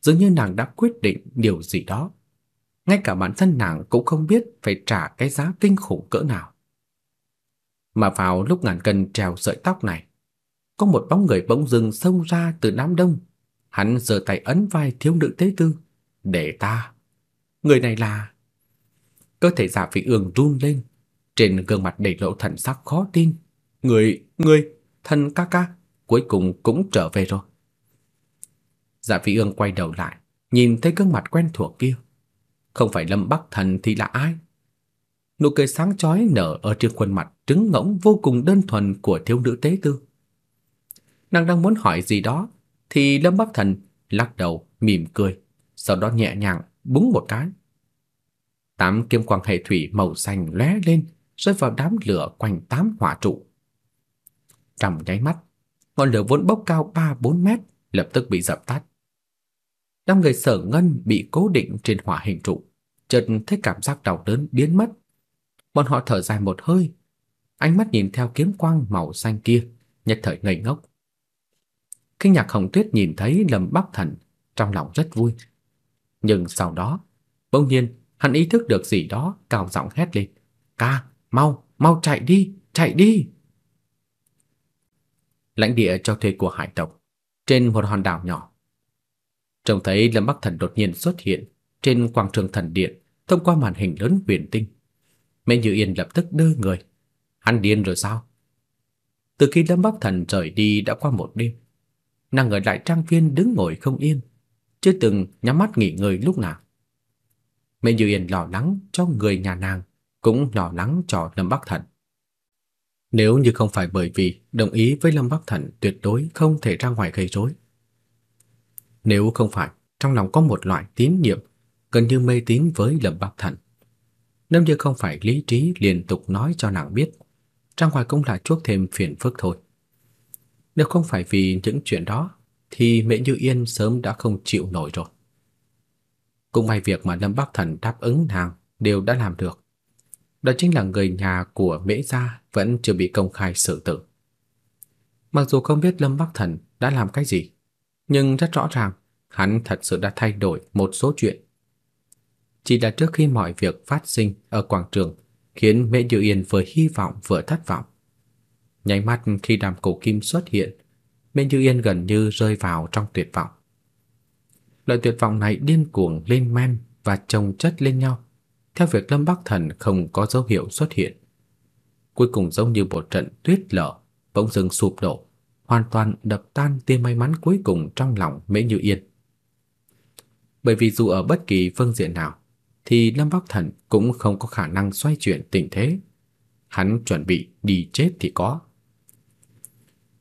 Dường như nàng đã quyết định điều gì đó. Ngay cả bản thân nàng cũng không biết phải trả cái giá kinh khủng cỡ nào. Mà vào lúc ngàn cân treo sợi tóc này, có một bóng người bỗng dưng xông ra từ đám đông. Hắn giơ tay ấn vai thiếu nữ tế tư, "Để ta." Người này là Cơ thể Dạ Phỉ Ương run lên, trên gương mặt đầy lộ thần sắc khó tin. "Người, người, thần ca ca, cuối cùng cũng trở về rồi." Dạ Phỉ Ương quay đầu lại, nhìn thấy gương mặt quen thuộc kia. Không phải Lâm Bắc Thần thì là ai? Nụ cười sáng chói nở ở trên khuôn mặt trứng ngỗng vô cùng đơn thuần của thiếu nữ tế tư. Nàng đang muốn hỏi gì đó thì Lâm Bắc Thần lắc đầu mỉm cười, sau đó nhẹ nhàng búng một cái. Tám kiếm quang hệ thủy màu xanh lóe lên, rơi vào đám lửa quanh tám hỏa trụ. Trong nháy mắt, ngọn lửa vốn bốc cao 3-4 mét lập tức bị dập tắt. năm người Sở Ngân bị cố định trên hỏa hình trụ, chợt thấy cảm giác đau đớn biến mất. Bọn họ thở dài một hơi, ánh mắt nhìn theo kiếm quang màu xanh kia, nhất thời ngây ngốc. Khi Nhạc Hồng Tuyết nhìn thấy Lâm Bắc Thần, trong lòng rất vui. Nhưng sau đó, bỗng nhiên hắn ý thức được gì đó, cao giọng hét lên: "Ca, mau, mau chạy đi, chạy đi!" Lãnh địa cho thuê của hải tộc, trên một hòn đảo nhỏ. Trông thấy Lâm Bắc Thần đột nhiên xuất hiện trên quảng trường thần điện, thông qua màn hình lớn huyền tinh. Mẹ Như Yên lập tức đưa người. Hắn điên rồi sao? Từ khi Lâm Bắc Thần rời đi đã qua một đêm, nàng ở lại trang viên đứng ngồi không yên, chưa từng nhắm mắt nghỉ ngơi lúc nào. Mẹ Như Yên lo lắng cho người nhà nàng, cũng lo lắng cho Lâm Bắc Thần. Nếu như không phải bởi vì đồng ý với Lâm Bắc Thần tuyệt đối không thể ra ngoài gây rối. Nếu không phải trong lòng có một loại tín nhiệm gần như mê tín với Lâm Bắc Thần. Nếu như không phải lý trí liên tục nói cho nàng biết, ra ngoài cũng là chuốc thêm phiền phức thôi. Nếu không phải vì những chuyện đó thì Mẹ Như Yên sớm đã không chịu nổi rồi. Cũng may việc mà Lâm Bắc Thần đáp ứng nàng đều đã làm được. Đó chính là người nhà của Mễ gia vẫn chưa bị công khai xử tử. Mặc dù không biết Lâm Bắc Thần đã làm cái gì, nhưng rất rõ ràng hắn thật sự đã thay đổi một số chuyện. Chỉ là trước khi mọi việc phát sinh ở quảng trường khiến Mễ Như Yên vừa hy vọng vừa thất vọng. Nháy mắt khi đàm cổ kim xuất hiện, Mễ Như Yên gần như rơi vào trong tuyệt vọng. Loại tuyệt vọng này điên cuồng lên men và chồng chất lên nhau, theo việc Lâm Bắc Thần không có dấu hiệu xuất hiện. Cuối cùng giống như một trận tuyết lở bỗng dưng sụp đổ, hoàn toàn đập tan tia may mắn cuối cùng trong lòng Mễ Như Yên. Bởi vì dù ở bất kỳ phương diện nào thì Lâm Bắc Thần cũng không có khả năng xoay chuyển tình thế. Hắn chuẩn bị đi chết thì có.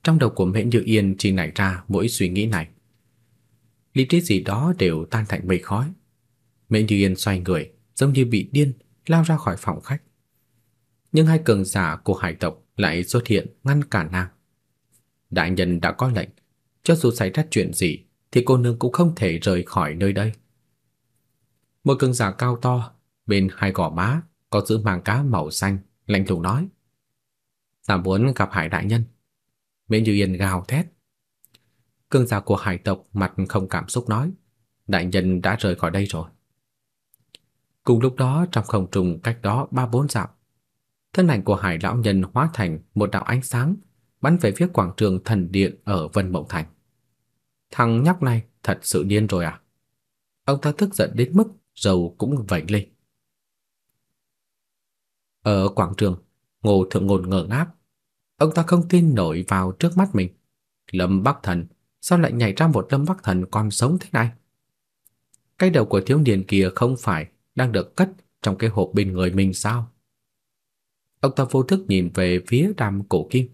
Trong đầu của Mễ Như Yên chỉ nảy ra mỗi suy nghĩ này. Lý trí gì đó đều tan thành mây khói. Mễ Như Yên xoay người, giống như bị điên, lao ra khỏi phòng khách. Nhưng hai cường giả của hải tộc lại xuất hiện ngăn cản nàng. Đại nhân đã có lệnh, cho dù xảy ra chuyện gì thì cô nương cũng không thể rời khỏi nơi đây. Một cường giả cao to, bên hai gò má có giữ màng cá màu xanh, lạnh lùng nói: "Ta muốn gặp Hải đại nhân." Mễ Như Yên gào thét. Cương giả của hải tộc mặt không cảm xúc nói: "Đại nhân đã rời khỏi đây rồi." Cùng lúc đó trong không trung cách đó ba bốn dặm, thân ảnh của Hải lão nhân hóa thành một đạo ánh sáng bắn về phía quảng trường thần điện ở Vân Mộng Thành. Thằng nhóc này thật sự điên rồi à? Ông ta tức giận đến mức dầu cũng vẩy lên. Ở quảng trường, Ngô Thượng Ngôn ngơ ngác. Ông ta không tin nổi vào trước mắt mình. Lâm Bắc Thần, sao lại nhảy ra một Lâm Bắc Thần còn sống thế này? Cái đầu của thiếu niên kia không phải đang được cất trong cái hộp bên người mình sao? Ông ta vô thức nhìn về phía đàm cổ kim.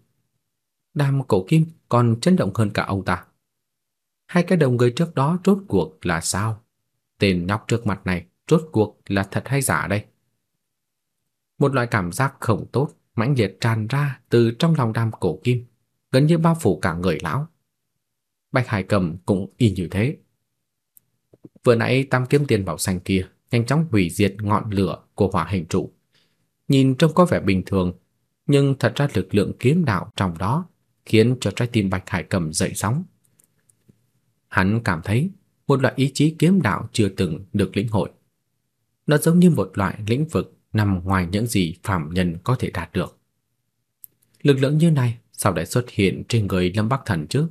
Đàm cổ kim còn chấn động hơn cả ông ta. Hai cái đầu người trước đó rốt cuộc là sao? Tên nhóc trước mặt này rốt cuộc là thật hay giả đây? Một loại cảm giác không tốt mãnh liệt tràn ra từ trong lòng đam cổ kim, gần như bao phủ cả người lão. Bạch Hải Cầm cũng y như thế. Vừa nãy tam kiếm tiền bảo xanh kia nhanh chóng hủy diệt ngọn lửa của hỏa hình trụ. Nhìn trông có vẻ bình thường, nhưng thật ra lực lượng kiếm đạo trong đó khiến cho trái tim Bạch Hải Cầm dậy sóng. Hắn cảm thấy một loại ý chí kiếm đạo chưa từng được lĩnh hội. Nó giống như một loại lĩnh vực nằm ngoài những gì phàm nhân có thể đạt được. Lực lượng như này sao lại xuất hiện trên người Lâm Bắc Thần chứ?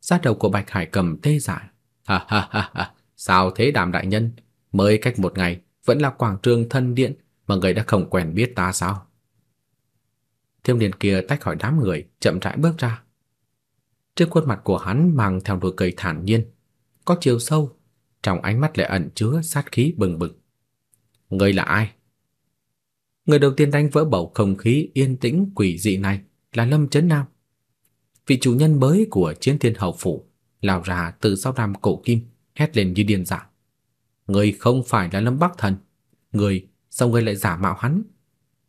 Da đầu của Bạch Hải cầm tê dại. Ha ha ha ha, sao thế Đàm đại nhân? Mới cách một ngày vẫn là quảng trường thân điện mà người đã không quen biết ta sao? Thiêu niên kia tách khỏi đám người, chậm rãi bước ra. Trên khuôn mặt của hắn mang theo nụ cười thản nhiên, có chiều sâu, trong ánh mắt lại ẩn chứa sát khí bừng bừng. Ngươi là ai? Người đầu tiên đánh vỡ bầu không khí yên tĩnh quỷ dị này là Lâm Chấn Nam. Vị chủ nhân mới của Chiến Thiên Hầu phủ lao ra từ sau đám cổ kim, hét lên như điên dại. Ngươi không phải là Lâm Bắc Thần, ngươi sao ngươi lại giả mạo hắn?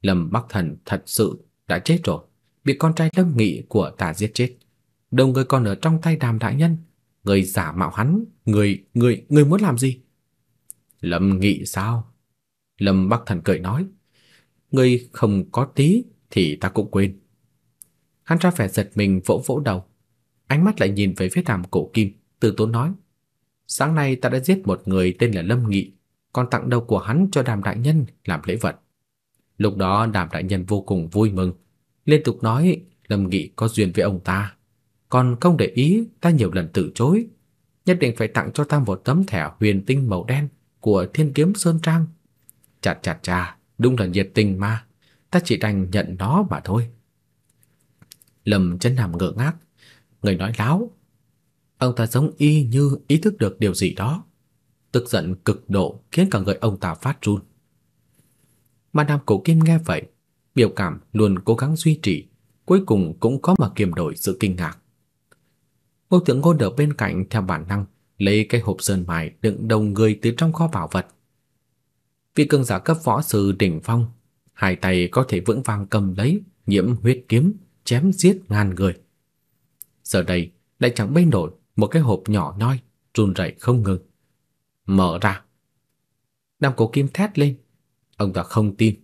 Lâm Bắc Thần thật sự đã chết rồi, bị con trai Lâm Nghị của ta giết chết. Đồng ngươi còn ở trong tay Đàm đại nhân, ngươi giả mạo hắn, ngươi ngươi ngươi muốn làm gì? Lâm Nghị sao? Lâm Bắc Thần cười nói, ngươi không có tí thì ta cũng quên. Hắn ra vẻ giật mình vỗ vỗ đầu, ánh mắt lại nhìn về phía Đàm Cổ Kim, từ tốn nói: "Sáng nay ta đã giết một người tên là Lâm Nghị, còn tặng đầu của hắn cho Đàm đại nhân làm lễ vật." Lúc đó Đàm đại nhân vô cùng vui mừng, liên tục nói Lâm Nghị có duyên với ông ta, còn không để ý ta nhiều lần từ chối, nhất định phải tặng cho ta một tấm thẻ huyền tinh màu đen của Thiên Kiếm Sơn Trang Chà chà chà, đúng là nhiệt tình mà, ta chỉ đành nhận nó mà thôi. Lâm Chân Nam ngơ ngác, người nói láo. Ông ta giống y như ý thức được điều gì đó, tức giận cực độ khiến cả người ông ta phát run. Mà Nam Cổ Kim nghe vậy, biểu cảm luôn cố gắng duy trì, cuối cùng cũng có mà kiềm đổi sự kinh ngạc. Ngô tưởng Ngôn ở bên cạnh theo bản năng lấy cái hộp sơn mài đựng đầu người từ trong kho bảo vật, vị cường giả cấp võ sư đỉnh phong, hai tay có thể vững vàng cầm lấy nhiễm huyết kiếm, chém giết ngàn người. Giờ đây lại chẳng bay nổi một cái hộp nhỏ nhoi, run rẩy không ngừng. Mở ra. Nam Cổ Kim thét lên. Ông ta không tin.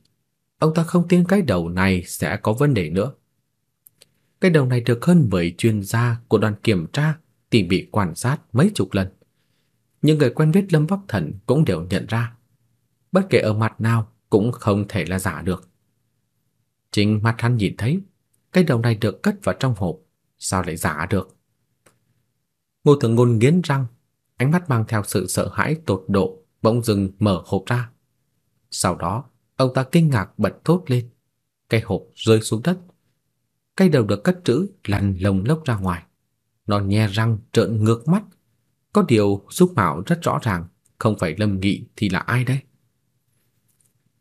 Ông ta không tin cái đầu này sẽ có vấn đề nữa. Cái đầu này được hơn 10 chuyên gia của đoàn kiểm tra tỉ mỉ quan sát mấy chục lần. Những người quen biết Lâm Bắc Thần cũng đều nhận ra bất kể ở mặt nào cũng không thể là giả được. Chính mắt hắn nhìn thấy, cái đầu này được cất vào trong hộp, sao lại giả được? Ngô Thường Ngôn nghiến răng, ánh mắt mang theo sự sợ hãi tột độ, bỗng dưng mở hộp ra. Sau đó, ông ta kinh ngạc bật thốt lên, cái hộp rơi xuống đất. Cái đầu được cất trữ lăn lồng lốc ra ngoài. Nó nhe răng trợn ngược mắt, có điều giúp mạo rất rõ ràng, không phải Lâm Nghị thì là ai đây?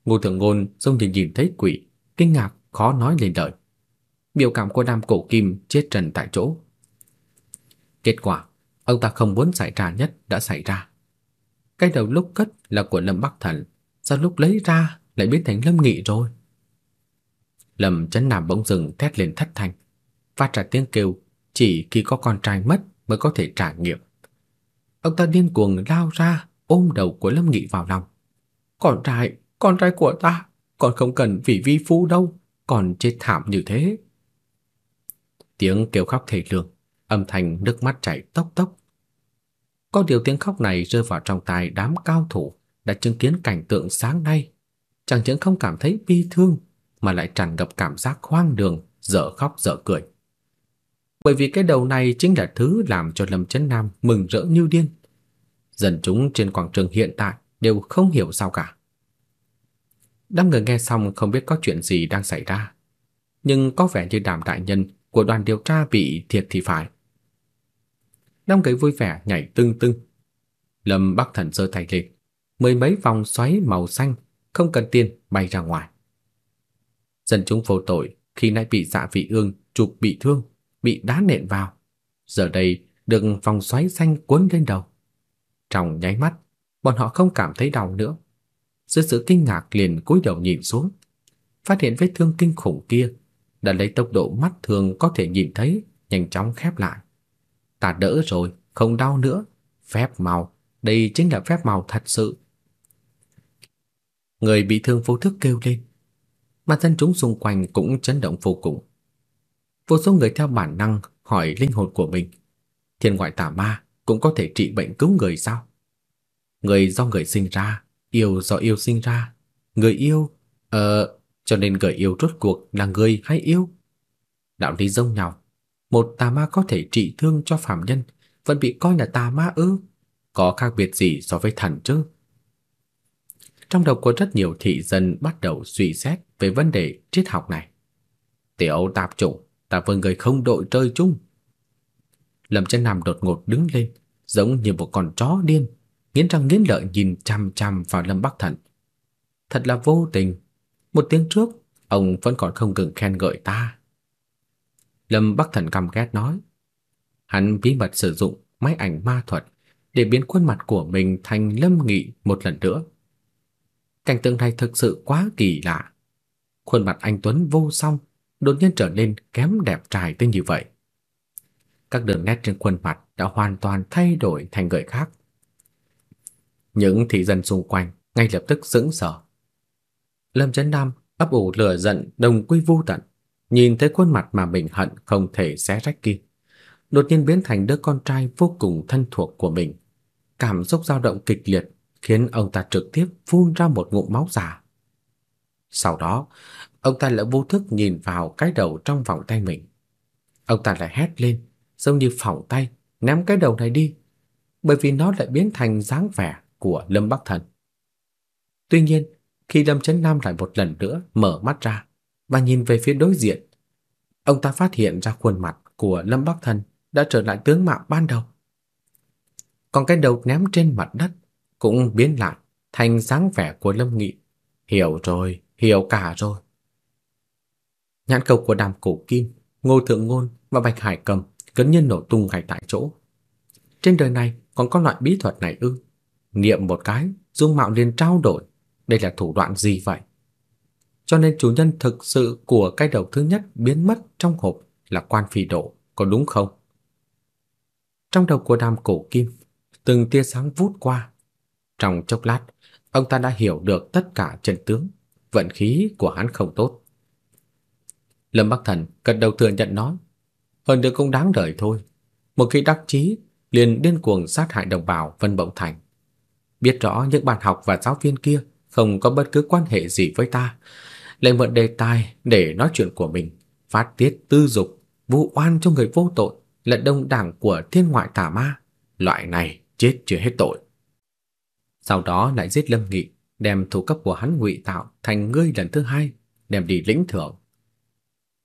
Ngô Thượng Ngôn giống như nhìn thấy quỷ, kinh ngạc khó nói lên lời. Biểu cảm của Nam Cổ Kim chết trần tại chỗ. Kết quả, ông ta không muốn xảy ra nhất đã xảy ra. Cái đầu lúc cất là của Lâm Bắc Thần, sao lúc lấy ra lại biến thành Lâm Nghị rồi? Lâm Chấn Nam bỗng dừng thét lên thất thanh, phát ra tiếng kêu chỉ khi có con trai mất mới có thể trải nghiệm. Ông ta điên cuồng lao ra ôm đầu của Lâm Nghị vào lòng. Con trai, con trai của ta, con không cần vì vi phu đâu, còn chết thảm như thế. Tiếng kêu khóc thê lương, âm thanh nước mắt chảy tốc tốc. Có điều tiếng khóc này rơi vào trong tai đám cao thủ đã chứng kiến cảnh tượng sáng nay, chẳng những không cảm thấy bi thương mà lại tràn ngập cảm giác hoang đường, dở khóc dở cười. Bởi vì cái đầu này chính là thứ làm cho Lâm Chấn Nam mừng rỡ như điên. Dần chúng trên quảng trường hiện tại đều không hiểu sao cả. Đám người nghe xong không biết có chuyện gì đang xảy ra, nhưng có vẻ như Đàm đại nhân của đoàn điều tra bị thiệt thì phải. Đám người vui vẻ nhảy tưng tưng. Lâm Bắc Thần giơ tay lên, mười mấy vòng xoáy màu xanh không cần tiền bay ra ngoài. Dân chúng vô tội khi nãy bị Dạ Vị Ương chụp bị thương, bị đá nện vào, giờ đây được vòng xoáy xanh cuốn lên đầu. Trong nháy mắt, bọn họ không cảm thấy đau nữa. Dưới sự kinh ngạc liền cúi đầu nhìn xuống, phát hiện vết thương kinh khủng kia đã lấy tốc độ mắt thường có thể nhìn thấy nhanh chóng khép lại. Ta đỡ rồi, không đau nữa. Phép màu, đây chính là phép màu thật sự. Người bị thương vô thức kêu lên, mà dân chúng xung quanh cũng chấn động vô cùng. Vô số người theo bản năng hỏi linh hồn của mình, thiên ngoại tà ma cũng có thể trị bệnh cứu người sao? Người do người sinh ra, yêu do yêu sinh ra, người yêu, ờ, cho nên người yêu rốt cuộc là người hay yêu? Đạo lý giống nhau, một tà ma có thể trị thương cho phàm nhân, vẫn bị coi là tà ma ư? Có khác biệt gì so với thần chứ? Trong đầu của rất nhiều thị dân bắt đầu suy xét về vấn đề triết học này. Tiểu tạp chủng, ta với người không đội chơi chung. Lâm Chân Nam đột ngột đứng lên, giống như một con chó điên, nghiến răng nghiến lợi nhìn chằm chằm vào Lâm Bắc Thần. Thật là vô tình, một tiếng trước ông vẫn còn không ngừng khen ngợi ta. Lâm Bắc Thần căm ghét nói, hắn bí mật sử dụng máy ảnh ma thuật để biến khuôn mặt của mình thành Lâm Nghị một lần nữa. Cảnh tượng này thực sự quá kỳ lạ. Khuôn mặt anh Tuấn vô song đột nhiên trở nên kém đẹp trai tới như vậy. Các đường nét trên khuôn mặt đã hoàn toàn thay đổi thành người khác. Những thị dân xung quanh ngay lập tức sững sờ. Lâm Chấn Nam ấp ủ lửa giận đồng quy vu tận, nhìn thấy khuôn mặt mà mình hận không thể xé rách kia, đột nhiên biến thành đứa con trai vô cùng thân thuộc của mình. Cảm xúc dao động kịch liệt khiến ông ta trực tiếp phun ra một ngụm máu giả. Sau đó, ông ta lại vô thức nhìn vào cái đầu trong vòng tay mình. Ông ta lại hét lên, giống như phỏng tay, ném cái đầu này đi, bởi vì nó lại biến thành dáng vẻ của Lâm Bắc Thần. Tuy nhiên, khi Lâm Chấn Nam lại một lần nữa mở mắt ra và nhìn về phía đối diện, ông ta phát hiện ra khuôn mặt của Lâm Bắc Thần đã trở lại tướng mạo ban đầu. Còn cái đầu ném trên mặt đất cũng biến lại thành dáng vẻ của Lâm Nghị. Hiểu rồi, hiểu cả rồi. Nhãn cầu của Đàm Cổ Kim, Ngô Thượng Ngôn và Bạch Hải Cầm gần như nổ tung ngay tại chỗ. Trên đời này còn có loại bí thuật này ư? Niệm một cái, dung mạo liền trao đổi, đây là thủ đoạn gì vậy? Cho nên chủ nhân thực sự của cái đầu thứ nhất biến mất trong hộp là quan phi độ, có đúng không? Trong đầu của Đàm Cổ Kim, từng tia sáng vút qua. Trong chốc lát, ông ta đã hiểu được tất cả chân tướng, vận khí của hắn không tốt. Lâm Bắc Thần gật đầu thừa nhận nói, hơn nữa cũng đáng đời thôi. Một khi đắc chí, liền điên cuồng sát hại đồng bào Vân Bổng Thành. Biết rõ những bạn học và giáo viên kia không có bất cứ quan hệ gì với ta, lại mượn đề tài để nói chuyện của mình, phát tiết tư dục, vu oan cho người vô tội, là đông đảng của thiên ngoại tà ma, loại này chết chưa hết tội. Sau đó lại giết Lâm Nghị, đem thủ cấp của hắn ngụy tạo thành ngươi lần thứ hai, đem đi lĩnh thưởng.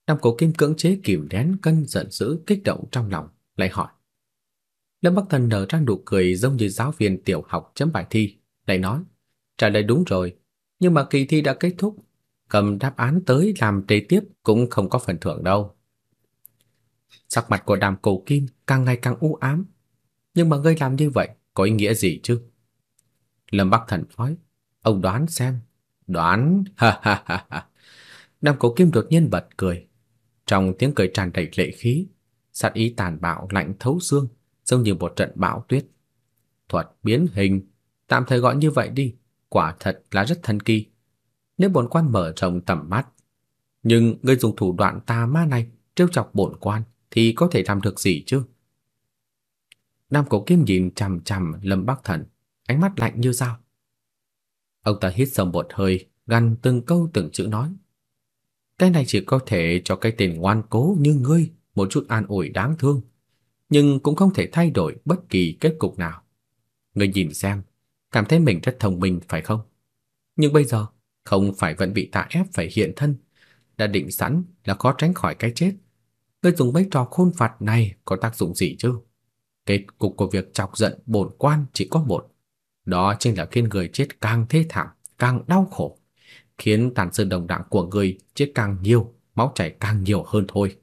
Nam Cổ Kim cưỡng chế kìm nén cơn giận dữ kích động trong lòng, lại hỏi. Lâm Bắc Thần nở ra nụ cười giống như giáo viên tiểu học chấm bài thi, lại nói: "Trả lời đúng rồi, nhưng mà kỳ thi đã kết thúc, cầm đáp án tới làm đề tiếp cũng không có phần thưởng đâu." Sắc mặt của Đàm Cổ Kim càng ngày càng u ám, nhưng mà ngươi làm như vậy có ý nghĩa gì chứ? Lâm Bắc Thần nói, ông đoán xem. Đoán, ha ha ha ha. Đàm Cổ Kim đột nhiên bật cười. Trong tiếng cười tràn đầy lệ khí, sát ý tàn bạo lạnh thấu xương, giống như một trận bão tuyết. Thuật biến hình, tạm thời gọi như vậy đi, quả thật là rất thần kỳ. nếu bổn quan mở rộng tầm mắt, nhưng ngươi dùng thủ đoạn tà ma này trêu chọc bổn quan thì có thể làm được gì chứ? Nam Cổ Kim nhìn chằm chằm Lâm Bắc Thần, ánh mắt lạnh như dao. Ông ta hít sâu một hơi, gằn từng câu từng chữ nói: "Cái này chỉ có thể cho cái tên ngoan cố như ngươi một chút an ủi đáng thương, nhưng cũng không thể thay đổi bất kỳ kết cục nào. Ngươi nhìn xem, cảm thấy mình rất thông minh phải không? Nhưng bây giờ, không phải vẫn bị ta ép phải hiện thân, đã định sẵn là khó tránh khỏi cái chết. Ngươi dùng mấy trò khôn phạt này có tác dụng gì chứ? Kết cục của việc chọc giận bổn quan chỉ có một, đó chính là khiến người chết càng thê thảm, càng đau khổ, khiến tàn sơn đồng đảng của người chết càng nhiều, máu chảy càng nhiều hơn thôi.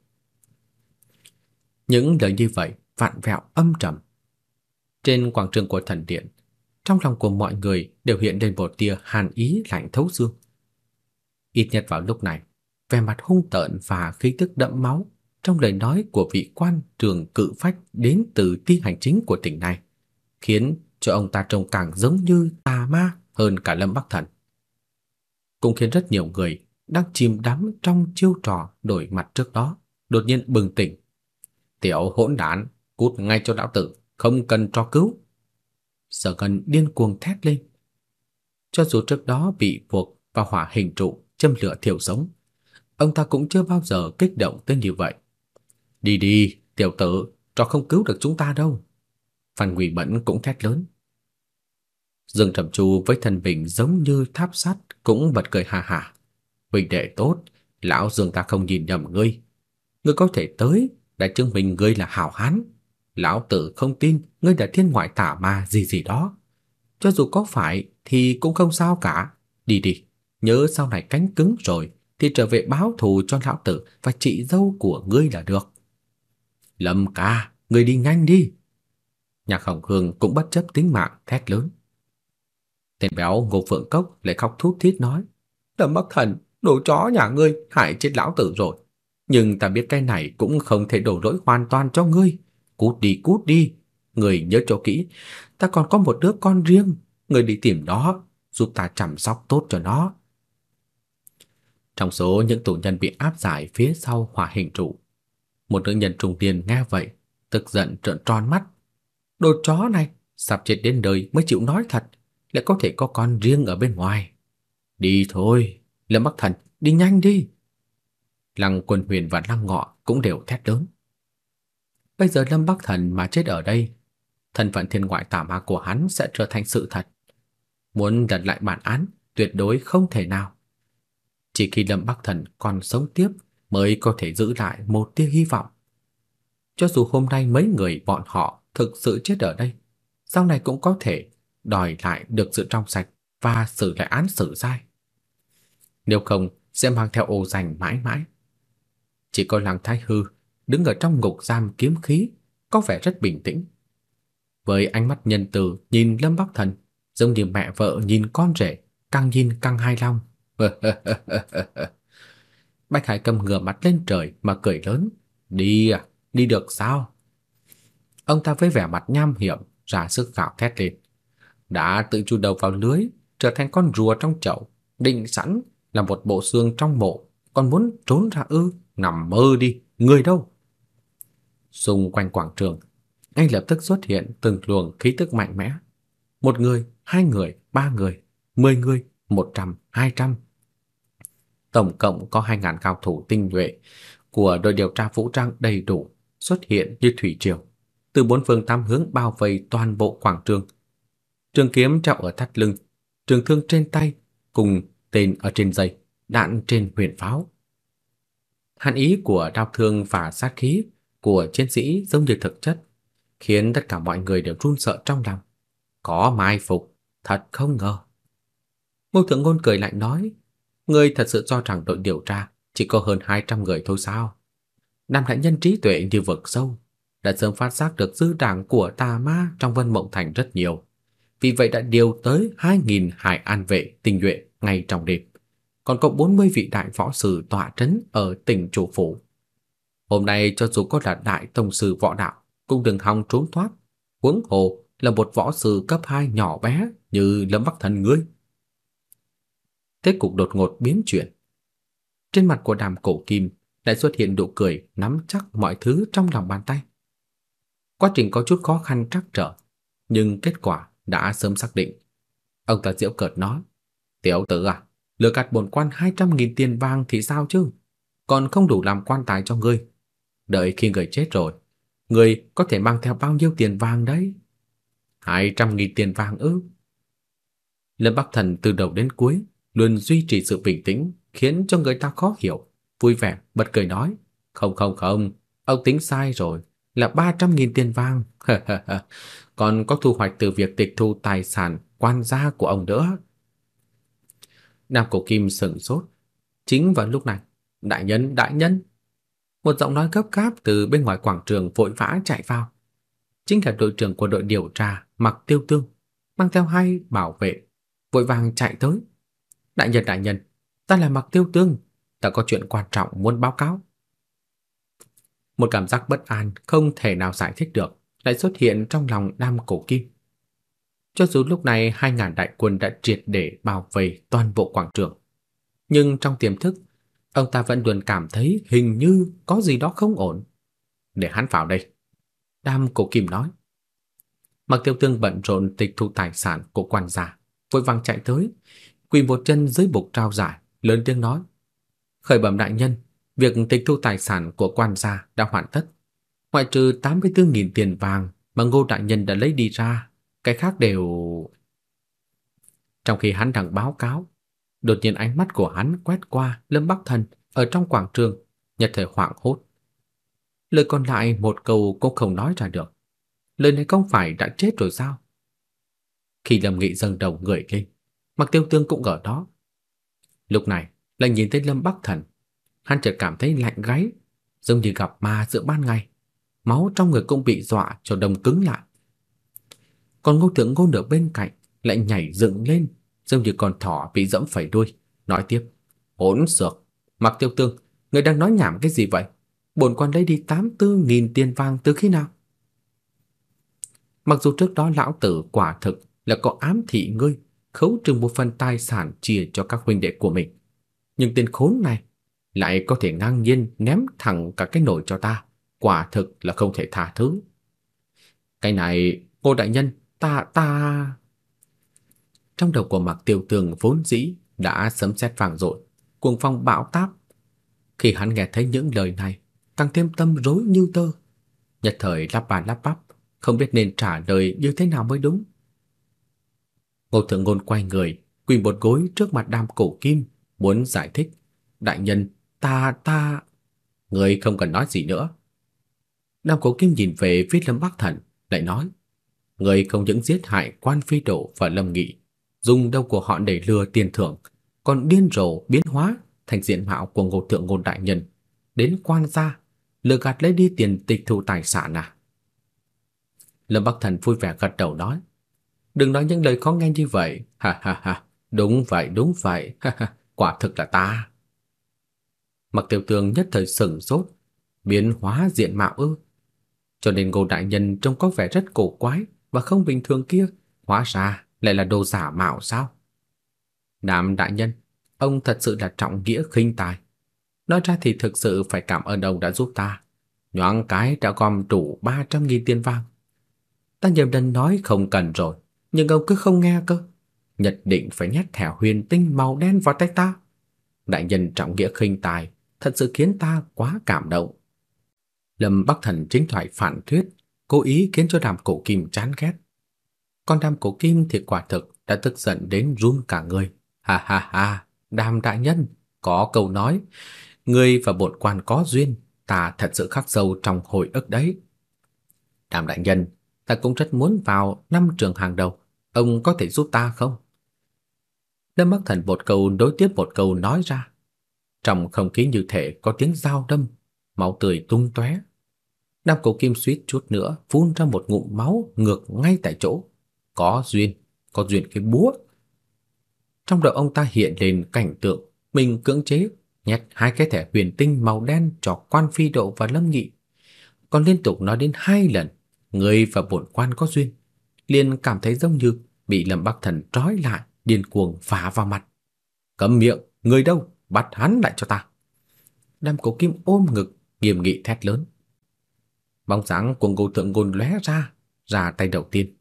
Những lời như vậy vạn vẹo âm trầm. Trên quảng trường của thần điện, trong lòng của mọi người đều hiện lên một tia hàn ý lạnh thấu xương. Ít nhất vào lúc này, vẻ mặt hung tợn và khí tức đẫm máu trong lời nói của vị quan trường cự phách đến từ ti hành chính của tỉnh này, khiến cho ông ta trông càng giống như tà ma hơn cả Lâm Bắc Thần. Cũng khiến rất nhiều người đang chìm đắm trong chiêu trò đổi mặt trước đó, đột nhiên bừng tỉnh. Tiểu hỗn đản, cút ngay cho lão tử, không cần cho cứu. Sở Cần điên cuồng thét lên. Cho dù trước đó bị buộc vào hỏa hình trụ châm lửa thiêu sống, ông ta cũng chưa bao giờ kích động tới như vậy. Đi đi, tiểu tử, cho không cứu được chúng ta đâu. Phan quỳ Bẩn cũng thét lớn. Dương Trầm Chu với thân bình giống như tháp sắt cũng bật cười ha ha. Huynh đệ tốt, lão Dương ta không nhìn nhầm ngươi. Ngươi có thể tới, đã chứng minh ngươi là hảo hán. Lão tử không tin ngươi là thiên ngoại tả ma gì gì đó. Cho dù có phải thì cũng không sao cả. Đi đi, nhớ sau này cánh cứng rồi thì trở về báo thù cho lão tử và chị dâu của ngươi là được. Lâm ca, ngươi đi nhanh đi. Nhạc Hồng Hương cũng bất chấp tính mạng thét lớn. Tên béo Ngô Phượng Cốc lại khóc thút thít nói: "Lâm Bắc Thần, đồ chó nhà ngươi hại chết lão tử rồi, nhưng ta biết cái này cũng không thể đổ lỗi hoàn toàn cho ngươi. Cút đi, cút đi, ngươi nhớ cho kỹ, ta còn có một đứa con riêng, ngươi đi tìm nó, giúp ta chăm sóc tốt cho nó." Trong số những tù nhân bị áp giải phía sau hỏa hình trụ, một nữ nhân trung niên nghe vậy, tức giận trợn tròn mắt. Đồ chó này, sắp chết đến đời mới chịu nói thật, lại có thể có con riêng ở bên ngoài. Đi thôi, Lâm Bắc Thần, đi nhanh đi. Lăng Quân Huyền và Lăng Ngọ cũng đều thét lớn. Bây giờ Lâm Bắc Thần mà chết ở đây, thân phận thiên ngoại tà ma của hắn sẽ trở thành sự thật. Muốn đặt lại bản án tuyệt đối không thể nào. Chỉ khi Lâm Bắc Thần còn sống tiếp mới có thể giữ lại một tia hy vọng. Cho dù hôm nay mấy người bọn họ thực sự chết ở đây, sau này cũng có thể đòi lại được sự trong sạch và xử lại án xử sai. Nếu không sẽ mang theo ô danh mãi mãi. Chỉ có Lăng Thái Hư đứng ở trong ngục giam kiếm khí, có vẻ rất bình tĩnh. Với ánh mắt nhân từ nhìn Lâm Bắc Thần, giống như mẹ vợ nhìn con rể, càng nhìn càng hài lòng. Bạch Hải cầm ngửa mặt lên trời mà cười lớn, "Đi à, đi được sao?" Ông ta với vẻ mặt nham hiểm ra sức gào thét lên. Đã tự chui đầu vào lưới, trở thành con rùa trong chậu, định sẵn là một bộ xương trong mộ, còn muốn trốn ra ư? Nằm mơ đi, người đâu? Xung quanh quảng trường, anh lập tức xuất hiện từng luồng khí tức mạnh mẽ. Một người, hai người, ba người, mười người, một trăm, hai trăm. Tổng cộng có hai ngàn cao thủ tinh nhuệ của đội điều tra vũ trang đầy đủ xuất hiện như thủy triều, từ bốn phương tám hướng bao vây toàn bộ quảng trường. Trường kiếm treo ở thắt lưng, trường thương trên tay cùng tên ở trên dây, đạn trên huyền pháo. Hàn ý của đao thương và sát khí của chiến sĩ giống như thực chất, khiến tất cả mọi người đều run sợ trong lòng. Có mai phục, thật không ngờ. Ngô Thượng Ngôn cười lạnh nói, Ngươi thật sự cho rằng đội điều tra chỉ có hơn 200 người thôi sao? Nam đại nhân trí tuệ như vực sâu, đã sớm phát giác được dư đảng của tà ma trong Vân Mộng Thành rất nhiều. Vì vậy đã điều tới 2.000 hải an vệ tình nhuệ ngay trong đêm. Còn có 40 vị đại võ sư tọa trấn ở tỉnh chủ phủ. Hôm nay cho dù có là đại tông sư võ đạo, cũng đừng hòng trốn thoát. Huống hồ là một võ sư cấp 2 nhỏ bé như Lâm Bắc Thần ngươi. thế cục đột ngột biến chuyển. Trên mặt của Đàm Cổ Kim lại xuất hiện nụ cười nắm chắc mọi thứ trong lòng bàn tay. Quá trình có chút khó khăn trắc trở, nhưng kết quả đã sớm xác định. Ông ta giễu cợt nói, tiểu tử à, lừa gạt bổn quan 200.000 tiền vàng thì sao chứ? Còn không đủ làm quan tài cho ngươi. Đợi khi người chết rồi, người có thể mang theo bao nhiêu tiền vàng đấy? 200.000 tiền vàng ư? Lâm Bắc Thần từ đầu đến cuối luôn duy trì sự bình tĩnh, khiến cho người ta khó hiểu, vui vẻ bật cười nói, "Không không không, ông tính sai rồi, là 300.000 tiền vàng." Còn có thu hoạch từ việc tịch thu tài sản quan gia của ông nữa. Nam Cổ Kim sững sốt. Chính vào lúc này, đại nhân, đại nhân. Một giọng nói gấp gáp từ bên ngoài quảng trường vội vã chạy vào. Chính là đội trưởng của đội điều tra Mặc Tiêu Tương, mang theo hai bảo vệ, vội vàng chạy tới. Đại nhân, đại nhân, ta là Mặc Tiêu Tương, ta có chuyện quan trọng muốn báo cáo. Một cảm giác bất an không thể nào giải thích được lại xuất hiện trong lòng Nam Cổ Kim. Cho dù lúc này hai ngàn đại quân đã triệt để bảo vệ toàn bộ quảng trường, nhưng trong tiềm thức, ông ta vẫn luôn cảm thấy hình như có gì đó không ổn. Để hắn vào đây. Đam Cổ Kim nói. Mặc Tiêu Tương bận rộn tịch thu tài sản của quan gia, vội vàng chạy tới, quỳ một chân dưới bục trao giải, lớn tiếng nói: "Khởi bẩm đại nhân, việc tịch thu tài sản của quan gia đã hoàn tất, ngoại trừ 84.000 tiền vàng mà Ngô đại nhân đã lấy đi ra, cái khác đều Trong khi hắn đang báo cáo, đột nhiên ánh mắt của hắn quét qua Lâm Bắc Thần ở trong quảng trường, nhất thời hoảng hốt. Lời còn lại một câu cũng không nói ra được. Lời này không phải đã chết rồi sao? Khi Lâm Nghị dâng đầu người lên, Mặc Tiêu Tương cũng ở đó. Lúc này, lại nhìn thấy Lâm Bắc Thần, hắn chợt cảm thấy lạnh gáy, giống như gặp ma giữa ban ngày. Máu trong người cũng bị dọa cho đông cứng lại. Còn Ngô Thượng Ngôn ở bên cạnh lại nhảy dựng lên, giống như con thỏ bị dẫm phải đuôi, nói tiếp: "Hỗn xược, Mặc Tiêu Tương, người đang nói nhảm cái gì vậy? Bổn quan lấy đi 84.000 tiền vàng từ khi nào?" Mặc dù trước đó lão tử quả thực là có ám thị ngươi, khấu trừ một phần tài sản chia cho các huynh đệ của mình, nhưng tên khốn này lại có thể ngang nhiên ném thẳng cả cái nồi cho ta, quả thực là không thể tha thứ. Cái này, cô đại nhân, ta ta Trong đầu của Mạc Tiêu Tường vốn dĩ đã sấm sét vang dội, cuồng phong bão táp. Khi hắn nghe thấy những lời này, càng thêm tâm rối như tơ, nhất thời lắp bà lắp bắp, không biết nên trả lời như thế nào mới đúng. Ngô Thượng Ngôn quay người, quỳ một gối trước mặt Đam Cổ Kim, muốn giải thích, "Đại nhân, ta ta..." Người không cần nói gì nữa. Đam Cổ Kim nhìn về phía Lâm Bắc Thần, lại nói, Người không những giết hại quan phi độ và Lâm Nghị, dùng đâu của họ để lừa tiền thưởng, còn điên rồ biến hóa thành diện mạo của Ngô Thượng Ngôn đại nhân, đến quan gia, lừa gạt lấy đi tiền tịch thu tài sản à? Lâm Bắc Thần vui vẻ gật đầu nói, đừng nói những lời khó nghe như vậy, ha ha ha, đúng vậy, đúng vậy, ha ha, quả thực là ta. Mặc Tiểu Tường nhất thời sững sốt, biến hóa diện mạo ư? Cho nên Ngô đại nhân trông có vẻ rất cổ quái, và không bình thường kia, hóa ra lại là đồ giả mạo sao? Nam đại nhân, ông thật sự là trọng nghĩa khinh tài. Nói ra thì thực sự phải cảm ơn ông đã giúp ta. Nhoáng cái đã gom đủ 300.000 tiền vàng. Ta nhiều lần nói không cần rồi, nhưng ông cứ không nghe cơ. Nhất định phải nhét thẻ huyền tinh màu đen vào tay ta. Đại nhân trọng nghĩa khinh tài, thật sự khiến ta quá cảm động. Lâm Bắc Thần chính thoại phản thuyết cố ý khiến cho Đàm Cổ Kim chán ghét. Còn Đàm Cổ Kim thì quả thực đã tức giận đến run cả người. Ha ha ha, Đàm đại nhân, có câu nói, ngươi và bổn quan có duyên, ta thật sự khắc sâu trong hồi ức đấy. Đàm đại nhân, ta cũng rất muốn vào năm trường hàng đầu, ông có thể giúp ta không? Lâm Bắc Thần một câu đối tiếp một câu nói ra. Trong không khí như thể có tiếng dao đâm, máu tươi tung tóe, Nam Cổ Kim suýt chút nữa phun ra một ngụm máu ngược ngay tại chỗ. Có duyên, có duyên cái búa. Trong đầu ông ta hiện lên cảnh tượng mình cưỡng chế nhét hai cái thẻ huyền tinh màu đen cho quan phi độ và lâm nghị. Còn liên tục nói đến hai lần, người và bổn quan có duyên. liền cảm thấy giống như bị Lâm Bắc Thần trói lại, điên cuồng phá vào mặt. Cấm miệng, người đâu, bắt hắn lại cho ta. Đam Cổ Kim ôm ngực, nghiêm nghị thét lớn. Bóng dáng của Ngô Thượng Ngôn lóe ra, ra tay đầu tiên.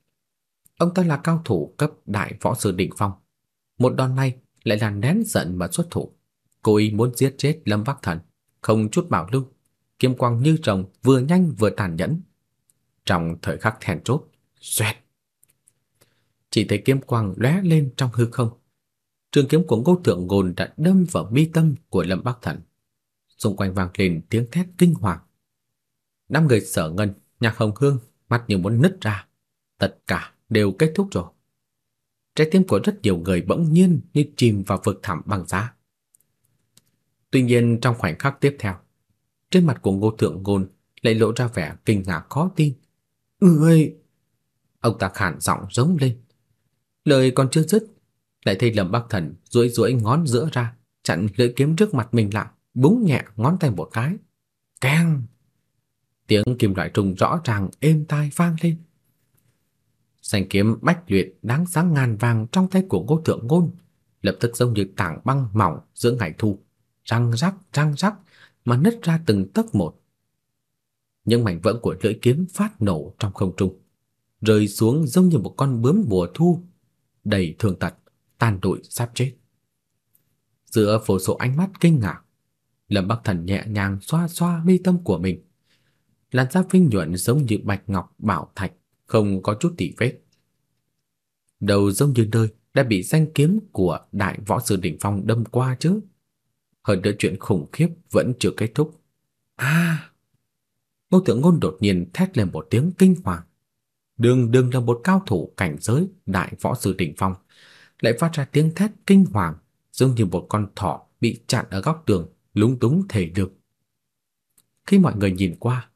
Ông ta là cao thủ cấp đại võ sư đỉnh phong. Một đòn này lại là nén giận mà xuất thủ, cố ý muốn giết chết Lâm Bắc Thần, không chút bảo lưu, kiếm quang như rồng, vừa nhanh vừa tàn nhẫn. Trong thời khắc then chốt, xoẹt. Chỉ thấy kiếm quang lóe lên trong hư không. Trường kiếm của Ngô Thượng Ngôn đã đâm vào mi tâm của Lâm Bắc Thần. Xung quanh vang lên tiếng thét kinh hoàng. Năm người Sở Ngân, Nhạc Hồng Hương mắt như muốn nứt ra, tất cả đều kết thúc rồi. Trái tim của rất nhiều người bỗng nhiên như chìm vào vực thẳm băng giá. Tuy nhiên trong khoảnh khắc tiếp theo, trên mặt của Ngô Thượng Ngôn lại lộ ra vẻ kinh ngạc khó tin. Ừ "Ngươi!" Ông ta khản giọng giống lên. Lời còn chưa dứt, lại thấy Lâm Bắc Thần duỗi duỗi ngón giữa ra, chặn lưỡi kiếm trước mặt mình lại, búng nhẹ ngón tay một cái. Keng! Tiếng kim loại trùng rõ ràng êm tai vang lên. Thanh kiếm bách luyện đáng sáng ngàn vàng trong tay của Ngô Thượng Ngôn, lập tức giống như tảng băng mỏng giữa ngày thu, răng rắc răng rắc mà nứt ra từng tấc một. Những mảnh vỡ của lưỡi kiếm phát nổ trong không trung, rơi xuống giống như một con bướm mùa thu, đầy thương tật, tan đụi sắp chết. Giữa vô số ánh mắt kinh ngạc, Lâm Bắc Thần nhẹ nhàng xoa xoa mi tâm của mình. Làn da vinh nhuận giống như bạch ngọc bảo thạch, không có chút tỉ vết. Đầu giống như nơi đã bị danh kiếm của đại võ sư đỉnh phong đâm qua chứ. Hơn nữa chuyện khủng khiếp vẫn chưa kết thúc. À! Ngô Thượng Ngôn đột nhiên thét lên một tiếng kinh hoàng. Đường đường là một cao thủ cảnh giới đại võ sư đỉnh phong, lại phát ra tiếng thét kinh hoàng, giống như một con thỏ bị chặn ở góc tường, lúng túng thể được. Khi mọi người nhìn qua,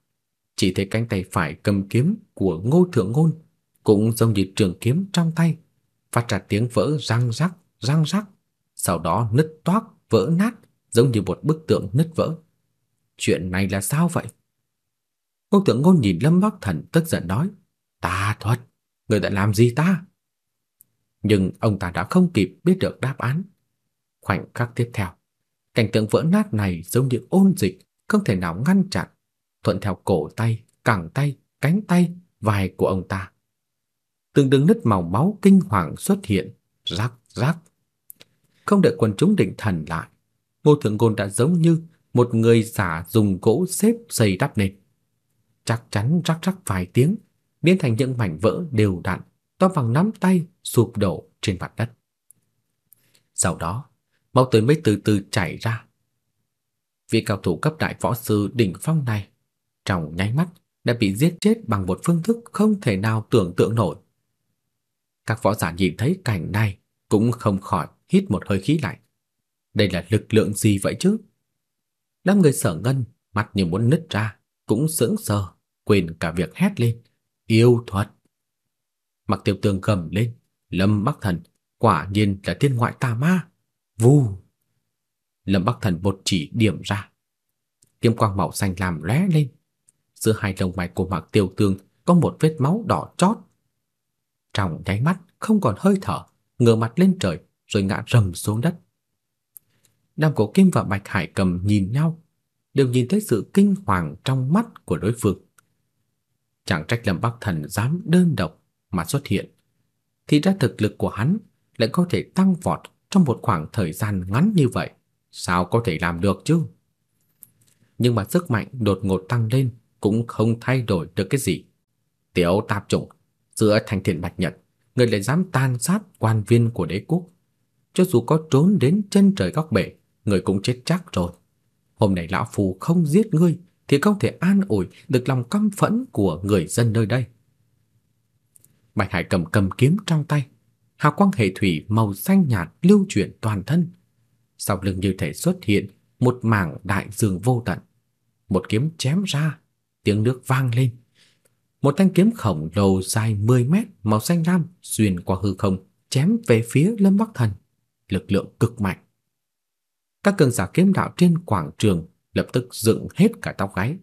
chỉ thấy cánh tay phải cầm kiếm của Ngô Thượng Ngôn cũng giống như trường kiếm trong tay, phát ra tiếng vỡ răng rắc, răng rắc, sau đó nứt toác, vỡ nát, giống như một bức tượng nứt vỡ. Chuyện này là sao vậy? Ngô Thượng Ngôn nhìn Lâm Bắc Thần tức giận nói: "Ta thuật, người đã làm gì ta?" Nhưng ông ta đã không kịp biết được đáp án. Khoảnh khắc tiếp theo, cảnh tượng vỡ nát này giống như ôn dịch, không thể nào ngăn chặn, thuận theo cổ tay, cẳng tay, cánh tay, vai của ông ta. Từng đường nứt màu máu kinh hoàng xuất hiện, rắc rắc. Không đợi quần chúng định thần lại, Ngô Thượng Côn đã giống như một người giả dùng gỗ xếp xây đắp nền. Chắc chắn rắc rắc vài tiếng, biến thành những mảnh vỡ đều đặn, to bằng nắm tay sụp đổ trên mặt đất. Sau đó, máu tươi mới từ từ chảy ra. Vị cao thủ cấp đại võ sư đỉnh phong này, trong nháy mắt đã bị giết chết bằng một phương thức không thể nào tưởng tượng nổi. Các võ giả nhìn thấy cảnh này cũng không khỏi hít một hơi khí lạnh. Đây là lực lượng gì vậy chứ? Đám người sở ngân, mặt như muốn nứt ra, cũng sững sờ, quên cả việc hét lên. Yêu thuật! Mặc tiêu tường gầm lên, Lâm Bắc Thần, quả nhiên là thiên ngoại tà ma. Vù! Lâm Bắc Thần một chỉ điểm ra. Kiếm quang màu xanh làm lóe lên. Giữa hai lông mày của Mạc Tiêu Tương có một vết máu đỏ chót. Trong nháy mắt không còn hơi thở, ngửa mặt lên trời rồi ngã rầm xuống đất. Nam Cổ Kim và Bạch Hải Cầm nhìn nhau, đều nhìn thấy sự kinh hoàng trong mắt của đối phương. Chẳng trách Lâm Bắc Thần dám đơn độc mà xuất hiện, thì ra thực lực của hắn lại có thể tăng vọt trong một khoảng thời gian ngắn như vậy, sao có thể làm được chứ? Nhưng mà sức mạnh đột ngột tăng lên cũng không thay đổi được cái gì. Tiểu tạp chủng, giữa thành thiện bạch nhật, người lại dám tàn sát quan viên của đế quốc. Cho dù có trốn đến chân trời góc bể, người cũng chết chắc rồi. Hôm nay lão phù không giết ngươi thì không thể an ủi được lòng căm phẫn của người dân nơi đây. Bạch Hải cầm cầm kiếm trong tay, hào quang hệ thủy màu xanh nhạt lưu chuyển toàn thân. Sau lưng như thể xuất hiện một mảng đại dương vô tận. Một kiếm chém ra, tiếng nước vang lên. Một thanh kiếm khổng lồ dài 10 mét màu xanh lam xuyên qua hư không, chém về phía Lâm Bắc Thần. Lực lượng cực mạnh. Các cường giả kiếm đạo trên quảng trường lập tức dựng hết cả tóc gáy.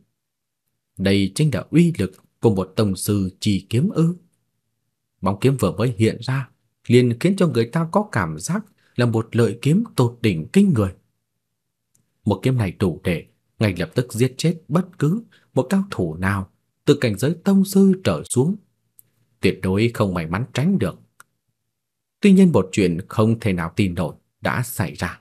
Đây chính là uy lực của một tông sư chỉ kiếm ư? Bóng kiếm vừa mới hiện ra, liền khiến cho người ta có cảm giác là một lợi kiếm tột đỉnh kinh người. Một kiếm này đủ để ngay lập tức giết chết bất cứ một cao thủ nào từ cảnh giới tông sư trở xuống. Tuyệt đối không may mắn tránh được. Tuy nhiên một chuyện không thể nào tin nổi đã xảy ra.